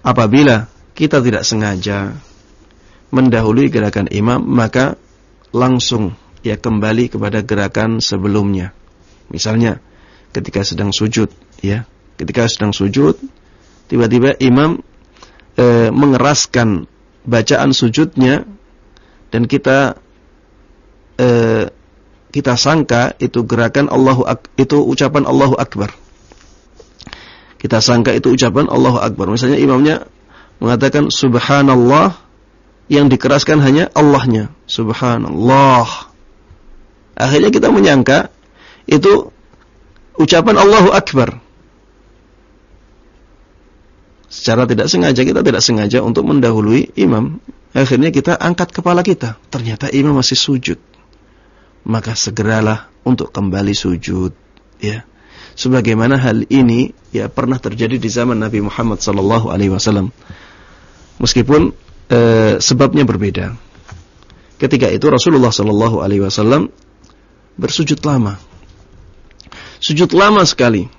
Apabila kita tidak sengaja mendahului gerakan imam, maka langsung ya kembali kepada gerakan sebelumnya. Misalnya ketika sedang sujud, ya, ketika sedang sujud tiba-tiba imam e, mengeraskan bacaan sujudnya dan kita e, kita sangka itu gerakan Allahu Ak itu ucapan Allahu Akbar. Kita sangka itu ucapan Allahu Akbar. Misalnya imamnya mengatakan subhanallah yang dikeraskan hanya Allahnya. Subhanallah. Akhirnya kita menyangka itu ucapan Allahu Akbar secara tidak sengaja kita tidak sengaja untuk mendahului imam. Akhirnya kita angkat kepala kita. Ternyata imam masih sujud. Maka segeralah untuk kembali sujud. Ya. Sebagaimana hal ini ya pernah terjadi di zaman Nabi Muhammad sallallahu alaihi wasallam. Meskipun e, sebabnya berbeda. Ketika itu Rasulullah sallallahu alaihi wasallam bersujud lama. Sujud lama sekali.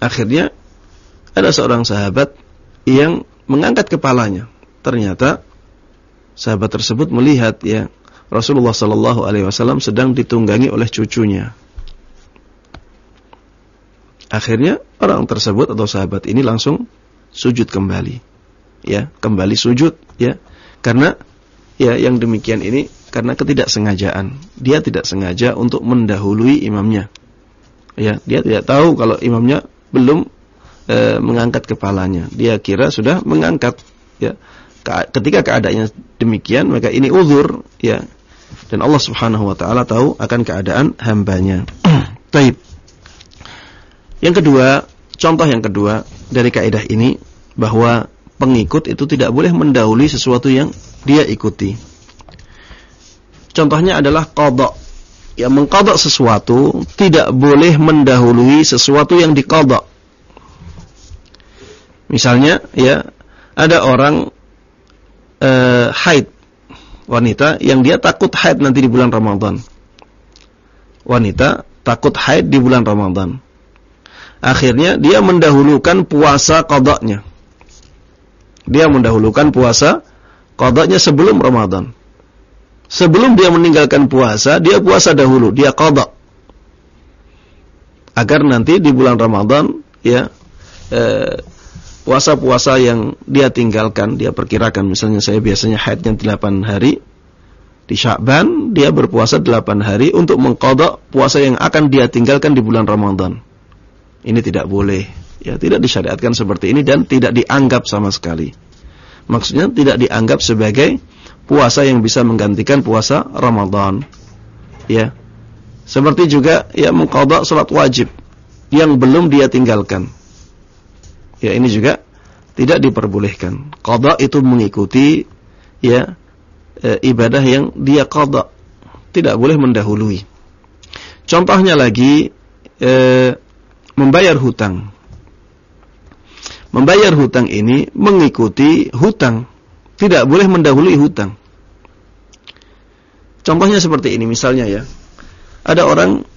Akhirnya ada seorang sahabat yang mengangkat kepalanya. Ternyata sahabat tersebut melihat ya Rasulullah Sallallahu Alaihi Wasallam sedang ditunggangi oleh cucunya. Akhirnya orang tersebut atau sahabat ini langsung sujud kembali, ya kembali sujud, ya karena ya yang demikian ini karena ketidaksengajaan. Dia tidak sengaja untuk mendahului imamnya. Ya, dia tidak tahu kalau imamnya belum e, mengangkat kepalanya. Dia kira sudah mengangkat ya. Ketika keadaannya demikian maka ini uzur ya. Dan Allah Subhanahu wa taala tahu akan keadaan hambanya. Taib. Yang kedua, contoh yang kedua dari kaidah ini bahwa pengikut itu tidak boleh mendahului sesuatu yang dia ikuti. Contohnya adalah qada. Yang mengqada sesuatu tidak boleh mendahului sesuatu yang diqada. Misalnya ya ada orang uh, haid wanita yang dia takut haid nanti di bulan Ramadan. Wanita takut haid di bulan Ramadan. Akhirnya dia mendahulukan puasa qadanya. Dia mendahulukan puasa kodoknya sebelum Ramadan. Sebelum dia meninggalkan puasa, dia puasa dahulu, dia kodok. Agar nanti di bulan Ramadan, ya, eh, puasa-puasa yang dia tinggalkan, dia perkirakan, misalnya saya biasanya haidnya 8 hari, di Sya'ban dia berpuasa 8 hari untuk mengkodok puasa yang akan dia tinggalkan di bulan Ramadan. Ini tidak boleh. Ya, tidak disyariatkan seperti ini dan tidak dianggap sama sekali. Maksudnya tidak dianggap sebagai puasa yang bisa menggantikan puasa Ramadan. Ya. Seperti juga ya mengkodok salat wajib yang belum dia tinggalkan. Ya, ini juga tidak diperbolehkan. Qada itu mengikuti ya e, ibadah yang dia qada. Tidak boleh mendahului. Contohnya lagi e, membayar hutang. Membayar hutang ini mengikuti hutang. Tidak boleh mendahului hutang. Contohnya seperti ini misalnya ya. Ada orang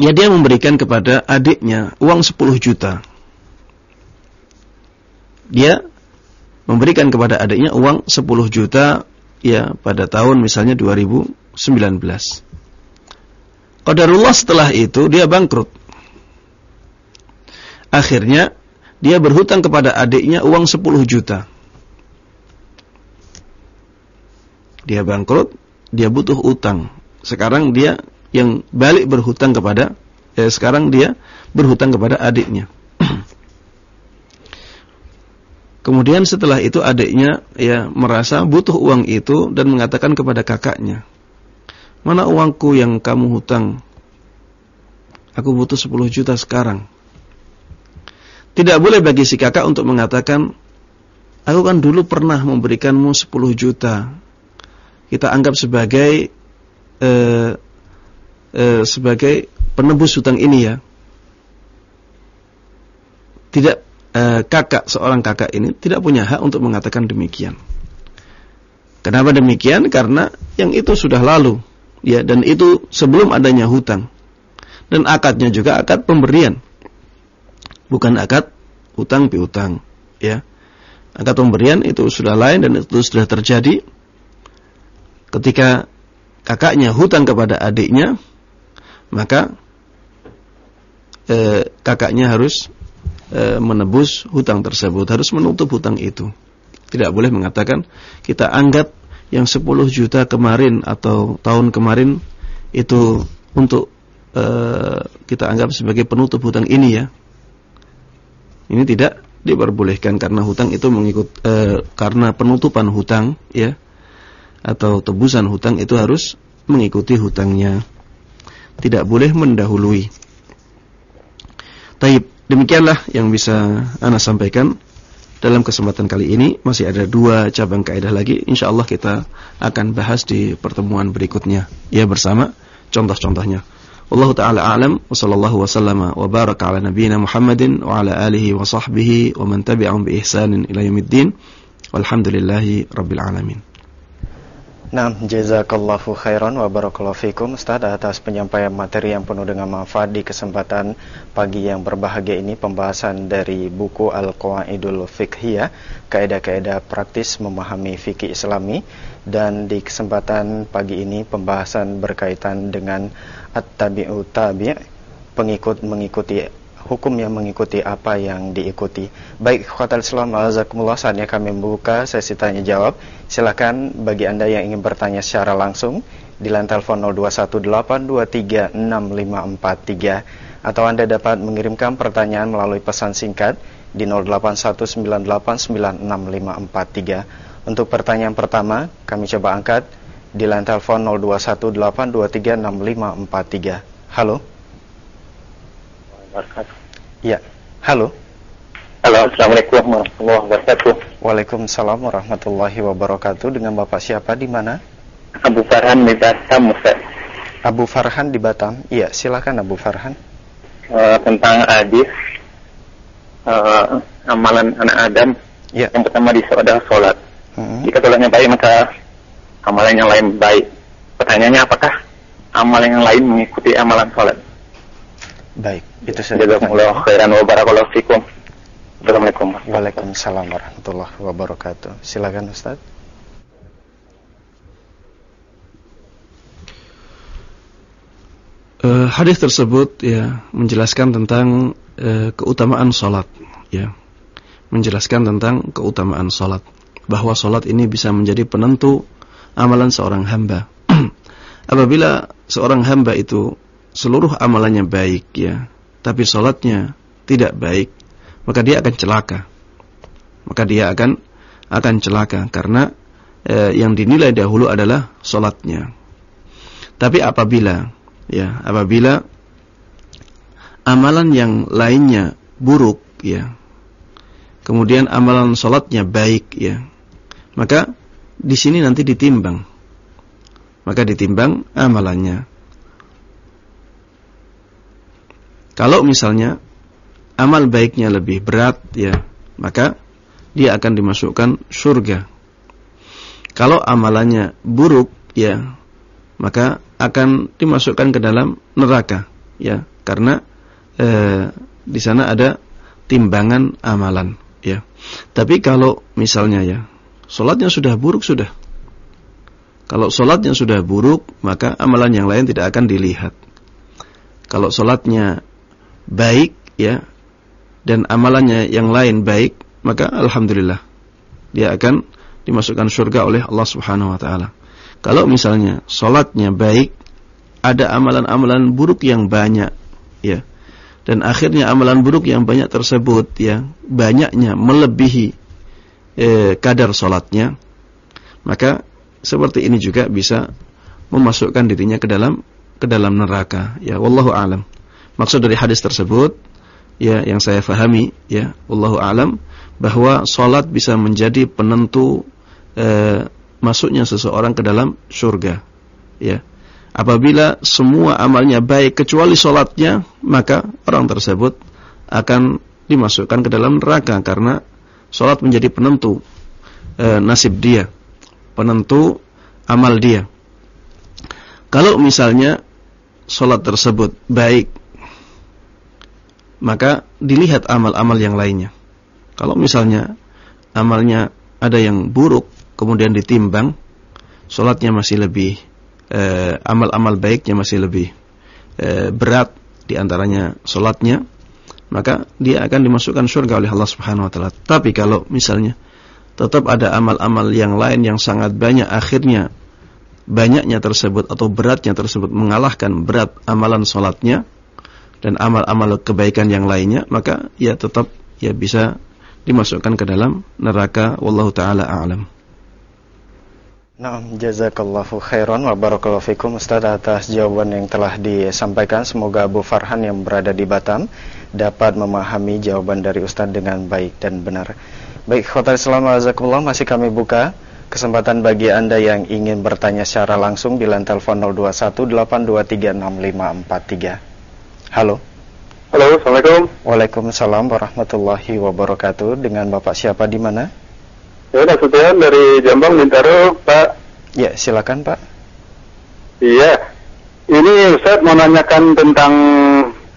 ya dia memberikan kepada adiknya uang 10 juta. Dia memberikan kepada adiknya uang 10 juta ya pada tahun misalnya 2019. Qadarullah setelah itu dia bangkrut. Akhirnya dia berhutang kepada adiknya uang 10 juta. Dia bangkrut, dia butuh utang. Sekarang dia yang balik berhutang kepada ya sekarang dia berhutang kepada adiknya. Kemudian setelah itu adiknya ya merasa butuh uang itu dan mengatakan kepada kakaknya, "Mana uangku yang kamu hutang? Aku butuh 10 juta sekarang." Tidak boleh bagi si kakak untuk mengatakan, "Aku kan dulu pernah memberikanmu 10 juta." Kita anggap sebagai eh, eh, sebagai penebus hutang ini ya. Tidak Eh, kakak seorang kakak ini tidak punya hak untuk mengatakan demikian. Kenapa demikian? Karena yang itu sudah lalu, ya dan itu sebelum adanya hutang. Dan akadnya juga akad pemberian. Bukan akad hutang piutang, ya. Akad pemberian itu sudah lain dan itu sudah terjadi ketika kakaknya hutang kepada adiknya, maka eh, kakaknya harus e, menebus hutang tersebut, harus menutup hutang itu. Tidak boleh mengatakan kita anggap yang 10 juta kemarin atau tahun kemarin itu untuk e, kita anggap sebagai penutup hutang ini ya. Ini tidak diperbolehkan karena hutang itu mengikut e, karena penutupan hutang ya atau tebusan hutang itu harus mengikuti hutangnya. Tidak boleh mendahului. Taib Demikianlah yang bisa Anda sampaikan dalam kesempatan kali ini. Masih ada dua cabang kaidah lagi. Insya Allah kita akan bahas di pertemuan berikutnya. Ya bersama contoh-contohnya. Allah taala alam wa sallallahu wasallam wa baraka ala nabiyyina Muhammadin wa ala alihi wa sahbihi wa man tabi'ahum bi ihsanin ila yaumiddin. Walhamdulillahi rabbil alamin. Nah, jazakallahu khairan wa barakallahu fikum Ustaz atas penyampaian materi yang penuh dengan manfaat di kesempatan pagi yang berbahagia ini pembahasan dari buku Al-Qawaidul Fiqhiyah, kaidah-kaidah praktis memahami fikih Islami dan di kesempatan pagi ini pembahasan berkaitan dengan at-tabi'u tabi' pengikut mengikuti hukum yang mengikuti apa yang diikuti. Baik, khawatir Islam, azakumullah, saatnya kami membuka sesi tanya jawab. Silakan bagi Anda yang ingin bertanya secara langsung di line telepon 0218236543 atau Anda dapat mengirimkan pertanyaan melalui pesan singkat di 0819896543. Untuk pertanyaan pertama, kami coba angkat di line telepon 0218236543. Halo. Ya, halo. Halo, Assalamualaikum warahmatullahi wabarakatuh. Waalaikumsalam warahmatullahi wabarakatuh. Dengan Bapak siapa di mana? Abu Farhan di Batam, Ustaz. Abu Farhan di Batam. Iya, silakan Abu Farhan. Uh, tentang hadis uh, amalan anak Adam. Ya. Yang pertama di adalah sholat. Hmm. Jika sholatnya baik maka amalan yang lain baik. Pertanyaannya apakah amalan yang lain mengikuti amalan sholat? Baik, itu saja. Jazakumullah khairan wa barakallahu fikum. Assalamualaikum. Waalaikumsalam warahmatullahi wabarakatuh. Silakan Ustaz. Uh, hadis tersebut ya menjelaskan tentang uh, keutamaan salat ya. Menjelaskan tentang keutamaan salat bahwa salat ini bisa menjadi penentu amalan seorang hamba. Apabila seorang hamba itu seluruh amalannya baik ya, tapi salatnya tidak baik, maka dia akan celaka. Maka dia akan akan celaka karena eh, yang dinilai dahulu adalah solatnya. Tapi apabila ya apabila amalan yang lainnya buruk ya, kemudian amalan solatnya baik ya, maka di sini nanti ditimbang. Maka ditimbang amalannya. Kalau misalnya amal baiknya lebih berat ya, maka dia akan dimasukkan surga. Kalau amalannya buruk ya, maka akan dimasukkan ke dalam neraka ya, karena eh, di sana ada timbangan amalan ya. Tapi kalau misalnya ya, solatnya sudah buruk sudah. Kalau solatnya sudah buruk, maka amalan yang lain tidak akan dilihat. Kalau solatnya baik, ya, dan amalannya yang lain baik, maka alhamdulillah dia akan dimasukkan surga oleh Allah Subhanahu wa taala. Kalau misalnya salatnya baik, ada amalan-amalan buruk yang banyak, ya. Dan akhirnya amalan buruk yang banyak tersebut ya, banyaknya melebihi eh, kadar salatnya, maka seperti ini juga bisa memasukkan dirinya ke dalam ke dalam neraka. Ya, wallahu alam. Maksud dari hadis tersebut ya yang saya fahami ya wallahu alam bahwa salat bisa menjadi penentu eh, masuknya seseorang ke dalam surga ya apabila semua amalnya baik kecuali salatnya maka orang tersebut akan dimasukkan ke dalam neraka karena salat menjadi penentu eh, nasib dia penentu amal dia kalau misalnya salat tersebut baik maka dilihat amal-amal yang lainnya. Kalau misalnya amalnya ada yang buruk, kemudian ditimbang, sholatnya masih lebih, eh, amal-amal baiknya masih lebih eh, berat di antaranya sholatnya, maka dia akan dimasukkan surga oleh Allah Subhanahu Wa Taala. Tapi kalau misalnya tetap ada amal-amal yang lain yang sangat banyak, akhirnya banyaknya tersebut atau beratnya tersebut mengalahkan berat amalan sholatnya, dan amal-amal kebaikan yang lainnya maka ya tetap ya bisa dimasukkan ke dalam neraka wallahu taala a'lam. Nah, jazakallahu khairan wa barakallahu fikum Ustaz atas jawaban yang telah disampaikan. Semoga Abu Farhan yang berada di Batam dapat memahami jawaban dari Ustaz dengan baik dan benar. Baik, khotar Assalamualaikum masih kami buka kesempatan bagi Anda yang ingin bertanya secara langsung di lantai telepon 0218236543. Halo. Halo, Assalamualaikum. Waalaikumsalam warahmatullahi wabarakatuh. Dengan Bapak siapa di mana? Ya, Nasution dari Jambang Bintaro, Pak. Ya, silakan Pak. Iya. Ini Ustaz mau nanyakan tentang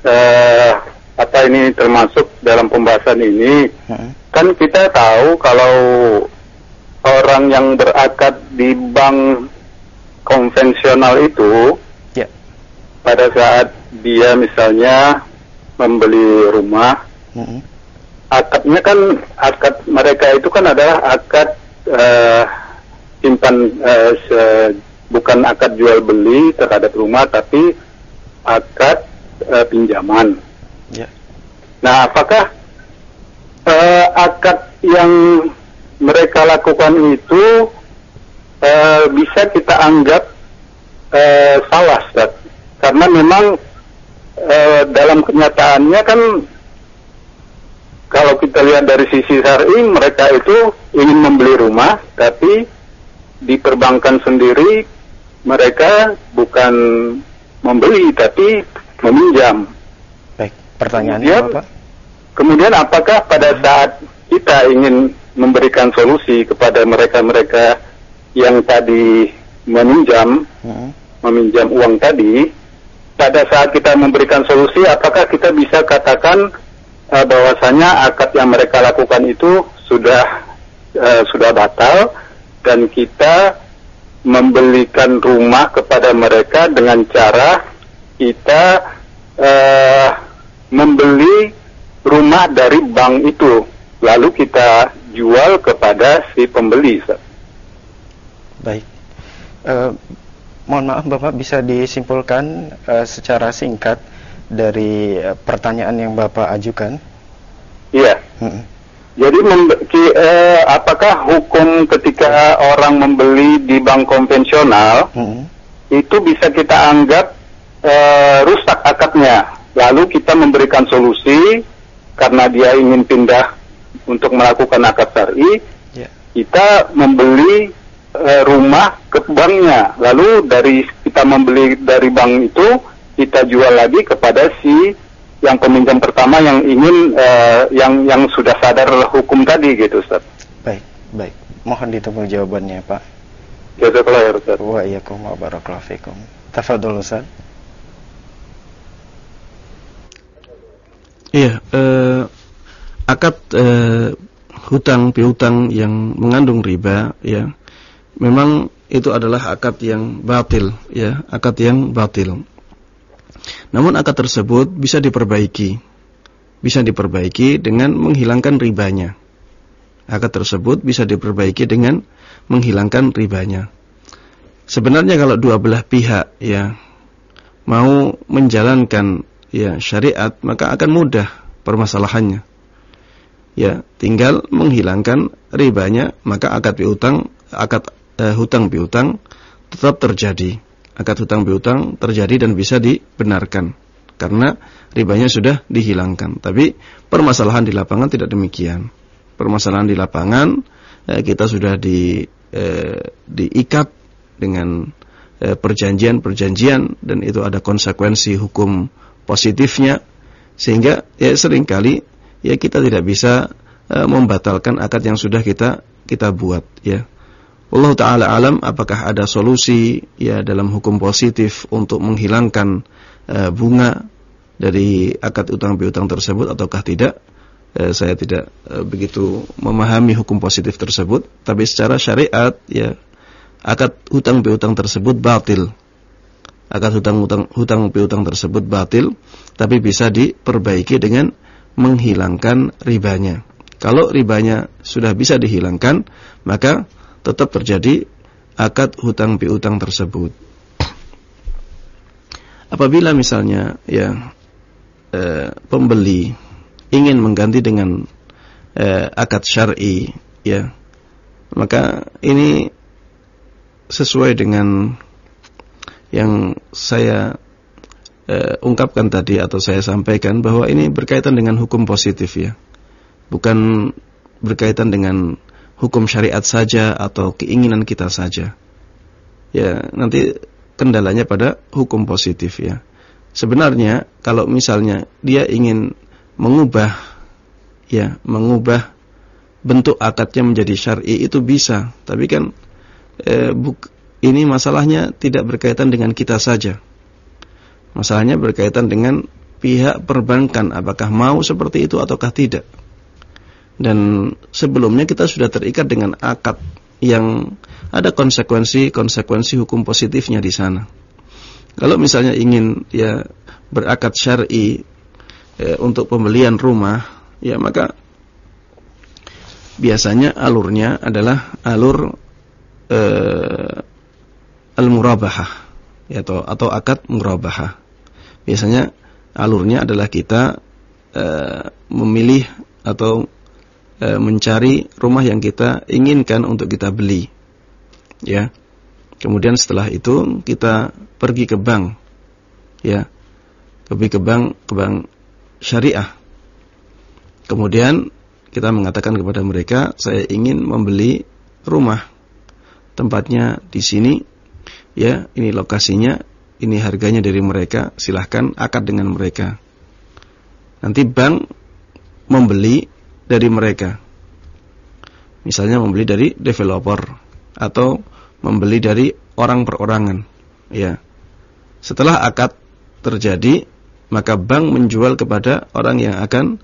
eh, apa ini termasuk dalam pembahasan ini. Hmm. Kan kita tahu kalau orang yang berakad di bank konvensional itu ya. pada saat dia misalnya membeli rumah, mm-hmm. Akadnya kan akad mereka itu kan adalah akad uh, simpan uh, se, bukan akad jual beli terhadap rumah, tapi akad uh, pinjaman. Yeah. Nah, apakah uh, akad yang mereka lakukan itu uh, bisa kita anggap uh, salah, Ustaz? Karena memang Eh, dalam kenyataannya kan kalau kita lihat dari sisi syar'i mereka itu ingin membeli rumah tapi di perbankan sendiri mereka bukan membeli tapi meminjam. Baik, pertanyaannya kemudian, apa? Kemudian apakah pada saat kita ingin memberikan solusi kepada mereka-mereka yang tadi meminjam, hmm. meminjam uang tadi, pada saat kita memberikan solusi, apakah kita bisa katakan uh, bahwasanya akad yang mereka lakukan itu sudah uh, sudah batal dan kita membelikan rumah kepada mereka dengan cara kita uh, membeli rumah dari bank itu lalu kita jual kepada si pembeli. Baik. Uh, mohon maaf Bapak bisa disimpulkan uh, secara singkat dari uh, pertanyaan yang Bapak ajukan? Iya. Hmm. Jadi uh, apakah hukum ketika orang membeli di bank konvensional hmm. itu bisa kita anggap uh, rusak akadnya? Lalu kita memberikan solusi karena dia ingin pindah untuk melakukan akad syar'i, yeah. kita membeli uh, rumah ke banknya. Lalu dari kita membeli dari bank itu kita jual lagi kepada si yang peminjam pertama yang ingin uh, yang yang sudah sadar hukum tadi gitu Ustaz. Baik, baik. Mohon ditunggu jawabannya, Pak. Jazakallah ya Ustaz. Wa iyyakum wa barakallahu fikum. Tafadhol Ustaz. Iya, eh, akad eh, hutang piutang yang mengandung riba ya memang itu adalah akad yang batil ya akad yang batil namun akad tersebut bisa diperbaiki. Bisa diperbaiki dengan menghilangkan ribanya. Akad tersebut bisa diperbaiki dengan menghilangkan ribanya. Sebenarnya kalau dua belah pihak ya mau menjalankan ya syariat maka akan mudah permasalahannya. Ya tinggal menghilangkan ribanya maka akad piutang akad eh, hutang piutang tetap terjadi akad hutang piutang terjadi dan bisa dibenarkan. Karena ribanya sudah dihilangkan. Tapi permasalahan di lapangan tidak demikian. Permasalahan di lapangan eh, kita sudah di eh, diikat dengan eh, perjanjian-perjanjian dan itu ada konsekuensi hukum positifnya. Sehingga ya sering kali ya kita tidak bisa uh, membatalkan akad yang sudah kita kita buat ya. Allah taala alam apakah ada solusi ya dalam hukum positif untuk menghilangkan uh, bunga dari akad utang piutang tersebut ataukah tidak? Uh, saya tidak uh, begitu memahami hukum positif tersebut, tapi secara syariat ya akad hutang piutang tersebut batil. Akad hutang hutang hutang piutang tersebut batil, tapi bisa diperbaiki dengan menghilangkan ribanya. Kalau ribanya sudah bisa dihilangkan, maka tetap terjadi akad hutang piutang tersebut. Apabila misalnya ya eh, pembeli ingin mengganti dengan eh, akad syar'i ya, maka ini sesuai dengan yang saya uh, ungkapkan tadi atau saya sampaikan bahwa ini berkaitan dengan hukum positif ya. Bukan berkaitan dengan hukum syariat saja atau keinginan kita saja. Ya, nanti kendalanya pada hukum positif ya. Sebenarnya kalau misalnya dia ingin mengubah ya, mengubah bentuk akadnya menjadi syar'i itu bisa, tapi kan eh, buk, ini masalahnya tidak berkaitan dengan kita saja. Masalahnya berkaitan dengan pihak perbankan apakah mau seperti itu ataukah tidak. Dan sebelumnya kita sudah terikat dengan akad yang ada konsekuensi-konsekuensi hukum positifnya di sana. Kalau misalnya ingin ya berakad syar'i ya, untuk pembelian rumah, ya maka biasanya alurnya adalah alur eh, al-murabahah ya, atau atau akad murabahah. Biasanya alurnya adalah kita e, memilih atau e, mencari rumah yang kita inginkan untuk kita beli. Ya. Kemudian setelah itu kita pergi ke bank. Ya. Pergi ke bank ke bank syariah. Kemudian kita mengatakan kepada mereka, saya ingin membeli rumah. Tempatnya di sini ya ini lokasinya, ini harganya dari mereka, silahkan akad dengan mereka. Nanti bank membeli dari mereka. Misalnya membeli dari developer atau membeli dari orang perorangan. Ya. Setelah akad terjadi, maka bank menjual kepada orang yang akan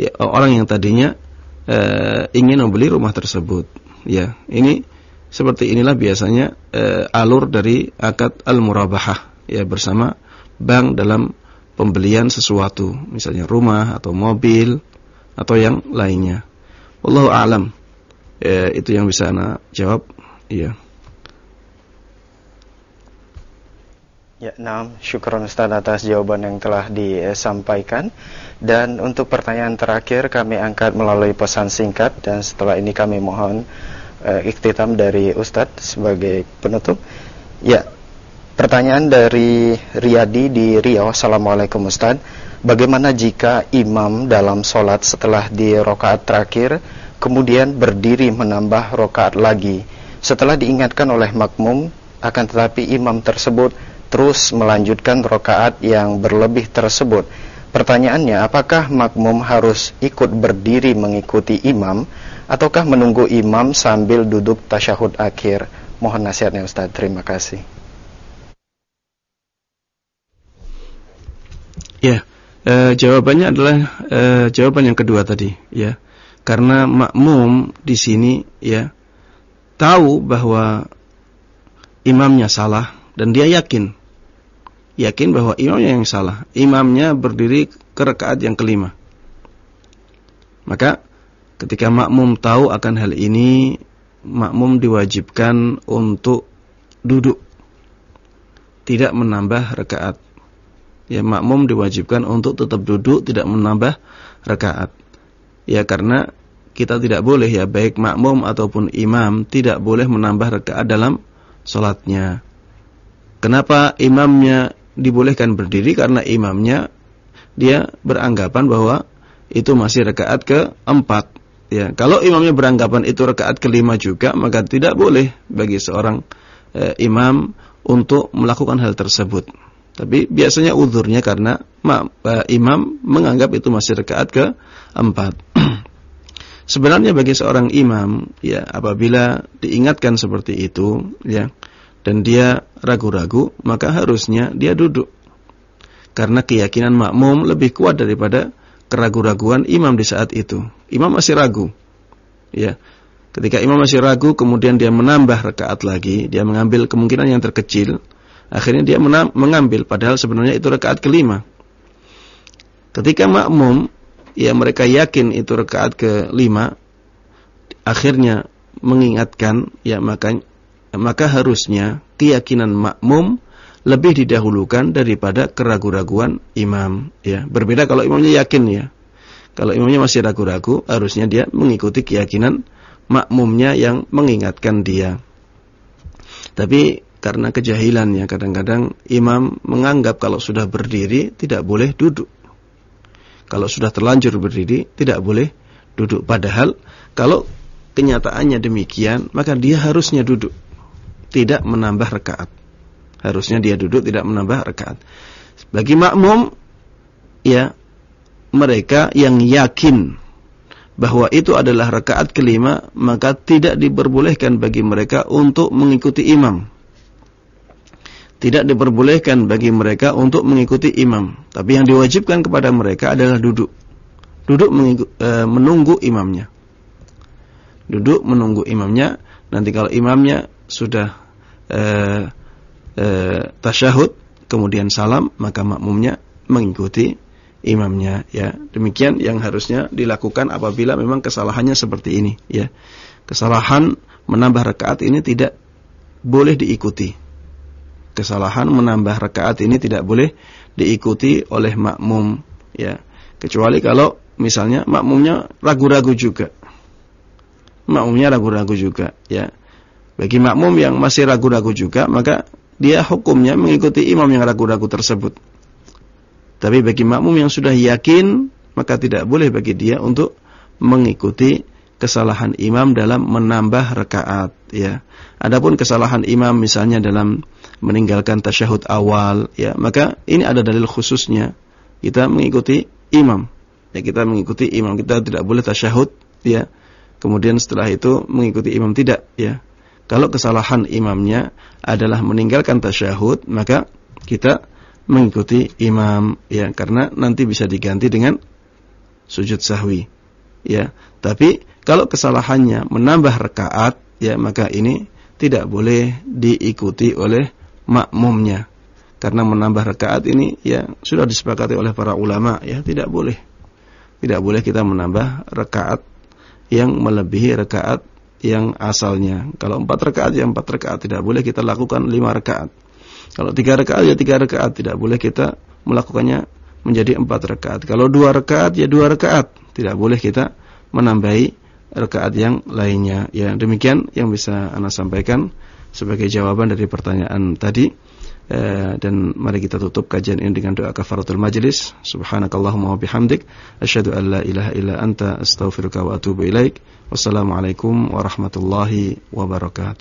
ya, orang yang tadinya uh, ingin membeli rumah tersebut. Ya, ini seperti inilah biasanya uh, alur dari akad al-murabahah ya bersama bank dalam pembelian sesuatu, misalnya rumah atau mobil atau yang lainnya. Wallahu a'lam. Ya, itu yang bisa ana jawab. Iya. Ya, nah, syukur Ustaz atas jawaban yang telah disampaikan. Dan untuk pertanyaan terakhir kami angkat melalui pesan singkat dan setelah ini kami mohon uh, iktitam dari Ustadz sebagai penutup. Ya, pertanyaan dari Riyadi di Riau. Assalamualaikum Ustadz. Bagaimana jika imam dalam sholat setelah di rokaat terakhir kemudian berdiri menambah rokaat lagi setelah diingatkan oleh makmum akan tetapi imam tersebut terus melanjutkan rokaat yang berlebih tersebut. Pertanyaannya, apakah makmum harus ikut berdiri mengikuti imam ataukah menunggu imam sambil duduk tasyahud akhir? Mohon nasihatnya Ustaz. Terima kasih. Ya, e, jawabannya adalah e, jawaban yang kedua tadi, ya. Karena makmum di sini ya tahu bahwa imamnya salah dan dia yakin yakin bahwa imamnya yang salah. Imamnya berdiri ke rakaat yang kelima. Maka ketika makmum tahu akan hal ini, makmum diwajibkan untuk duduk. Tidak menambah rakaat. Ya, makmum diwajibkan untuk tetap duduk, tidak menambah rakaat. Ya, karena kita tidak boleh ya, baik makmum ataupun imam tidak boleh menambah rakaat dalam sholatnya. Kenapa imamnya dibolehkan berdiri karena imamnya dia beranggapan bahwa itu masih rakaat keempat. Ya, kalau imamnya beranggapan itu rakaat kelima juga, maka tidak boleh bagi seorang e, imam untuk melakukan hal tersebut. Tapi biasanya udurnya karena e, imam menganggap itu masih rakaat keempat. Sebenarnya bagi seorang imam, ya apabila diingatkan seperti itu, ya dan dia ragu-ragu, maka harusnya dia duduk. Karena keyakinan makmum lebih kuat daripada keraguan-raguan imam di saat itu. Imam masih ragu. Ya. Ketika imam masih ragu, kemudian dia menambah rakaat lagi, dia mengambil kemungkinan yang terkecil, akhirnya dia mengambil padahal sebenarnya itu rakaat kelima. Ketika makmum, ya mereka yakin itu rakaat kelima, akhirnya mengingatkan, ya makanya maka harusnya keyakinan makmum lebih didahulukan daripada keraguan-raguan imam ya. Berbeda kalau imamnya yakin ya. Kalau imamnya masih ragu-ragu harusnya dia mengikuti keyakinan makmumnya yang mengingatkan dia. Tapi karena kejahilan ya kadang-kadang imam menganggap kalau sudah berdiri tidak boleh duduk kalau sudah terlanjur berdiri tidak boleh duduk padahal kalau kenyataannya demikian maka dia harusnya duduk tidak menambah rakaat. Harusnya dia duduk tidak menambah rakaat. Bagi makmum ya mereka yang yakin bahwa itu adalah rakaat kelima, maka tidak diperbolehkan bagi mereka untuk mengikuti imam. Tidak diperbolehkan bagi mereka untuk mengikuti imam. Tapi yang diwajibkan kepada mereka adalah duduk. Duduk e, menunggu imamnya. Duduk menunggu imamnya. Nanti kalau imamnya sudah eh, eh, tasyahud kemudian salam maka makmumnya mengikuti imamnya ya demikian yang harusnya dilakukan apabila memang kesalahannya seperti ini ya kesalahan menambah rakaat ini tidak boleh diikuti kesalahan menambah rakaat ini tidak boleh diikuti oleh makmum ya. Kecuali kalau misalnya makmumnya ragu-ragu juga. Makmumnya ragu-ragu juga ya. Bagi makmum yang masih ragu-ragu juga, maka dia hukumnya mengikuti imam yang ragu-ragu tersebut. Tapi bagi makmum yang sudah yakin, maka tidak boleh bagi dia untuk mengikuti kesalahan imam dalam menambah rakaat ya. Adapun kesalahan imam misalnya dalam meninggalkan tasyahud awal ya, maka ini ada dalil khususnya. Kita mengikuti imam. Ya, kita mengikuti imam. Kita tidak boleh tasyahud ya. Kemudian setelah itu mengikuti imam tidak ya. Kalau kesalahan imamnya adalah meninggalkan tasyahud, maka kita mengikuti imam ya karena nanti bisa diganti dengan sujud sahwi. Ya, tapi kalau kesalahannya menambah rakaat, ya maka ini tidak boleh diikuti oleh makmumnya. Karena menambah rakaat ini ya sudah disepakati oleh para ulama ya tidak boleh. Tidak boleh kita menambah rakaat yang melebihi rakaat yang asalnya. Kalau empat rakaat ya empat rakaat tidak boleh kita lakukan lima rakaat. Kalau tiga rakaat ya tiga rakaat tidak boleh kita melakukannya menjadi empat rakaat. Kalau dua rakaat ya dua rakaat tidak boleh kita menambahi rakaat yang lainnya. Ya demikian yang bisa anda sampaikan sebagai jawaban dari pertanyaan tadi. Eh, dan mari kita tutup kajian ini dengan doa kafaratul majlis. Subhanakallahumma wa bihamdik asyhadu an la ilaha illa anta astaghfiruka wa atubu ilaik. Wassalamualaikum warahmatullahi wabarakatuh.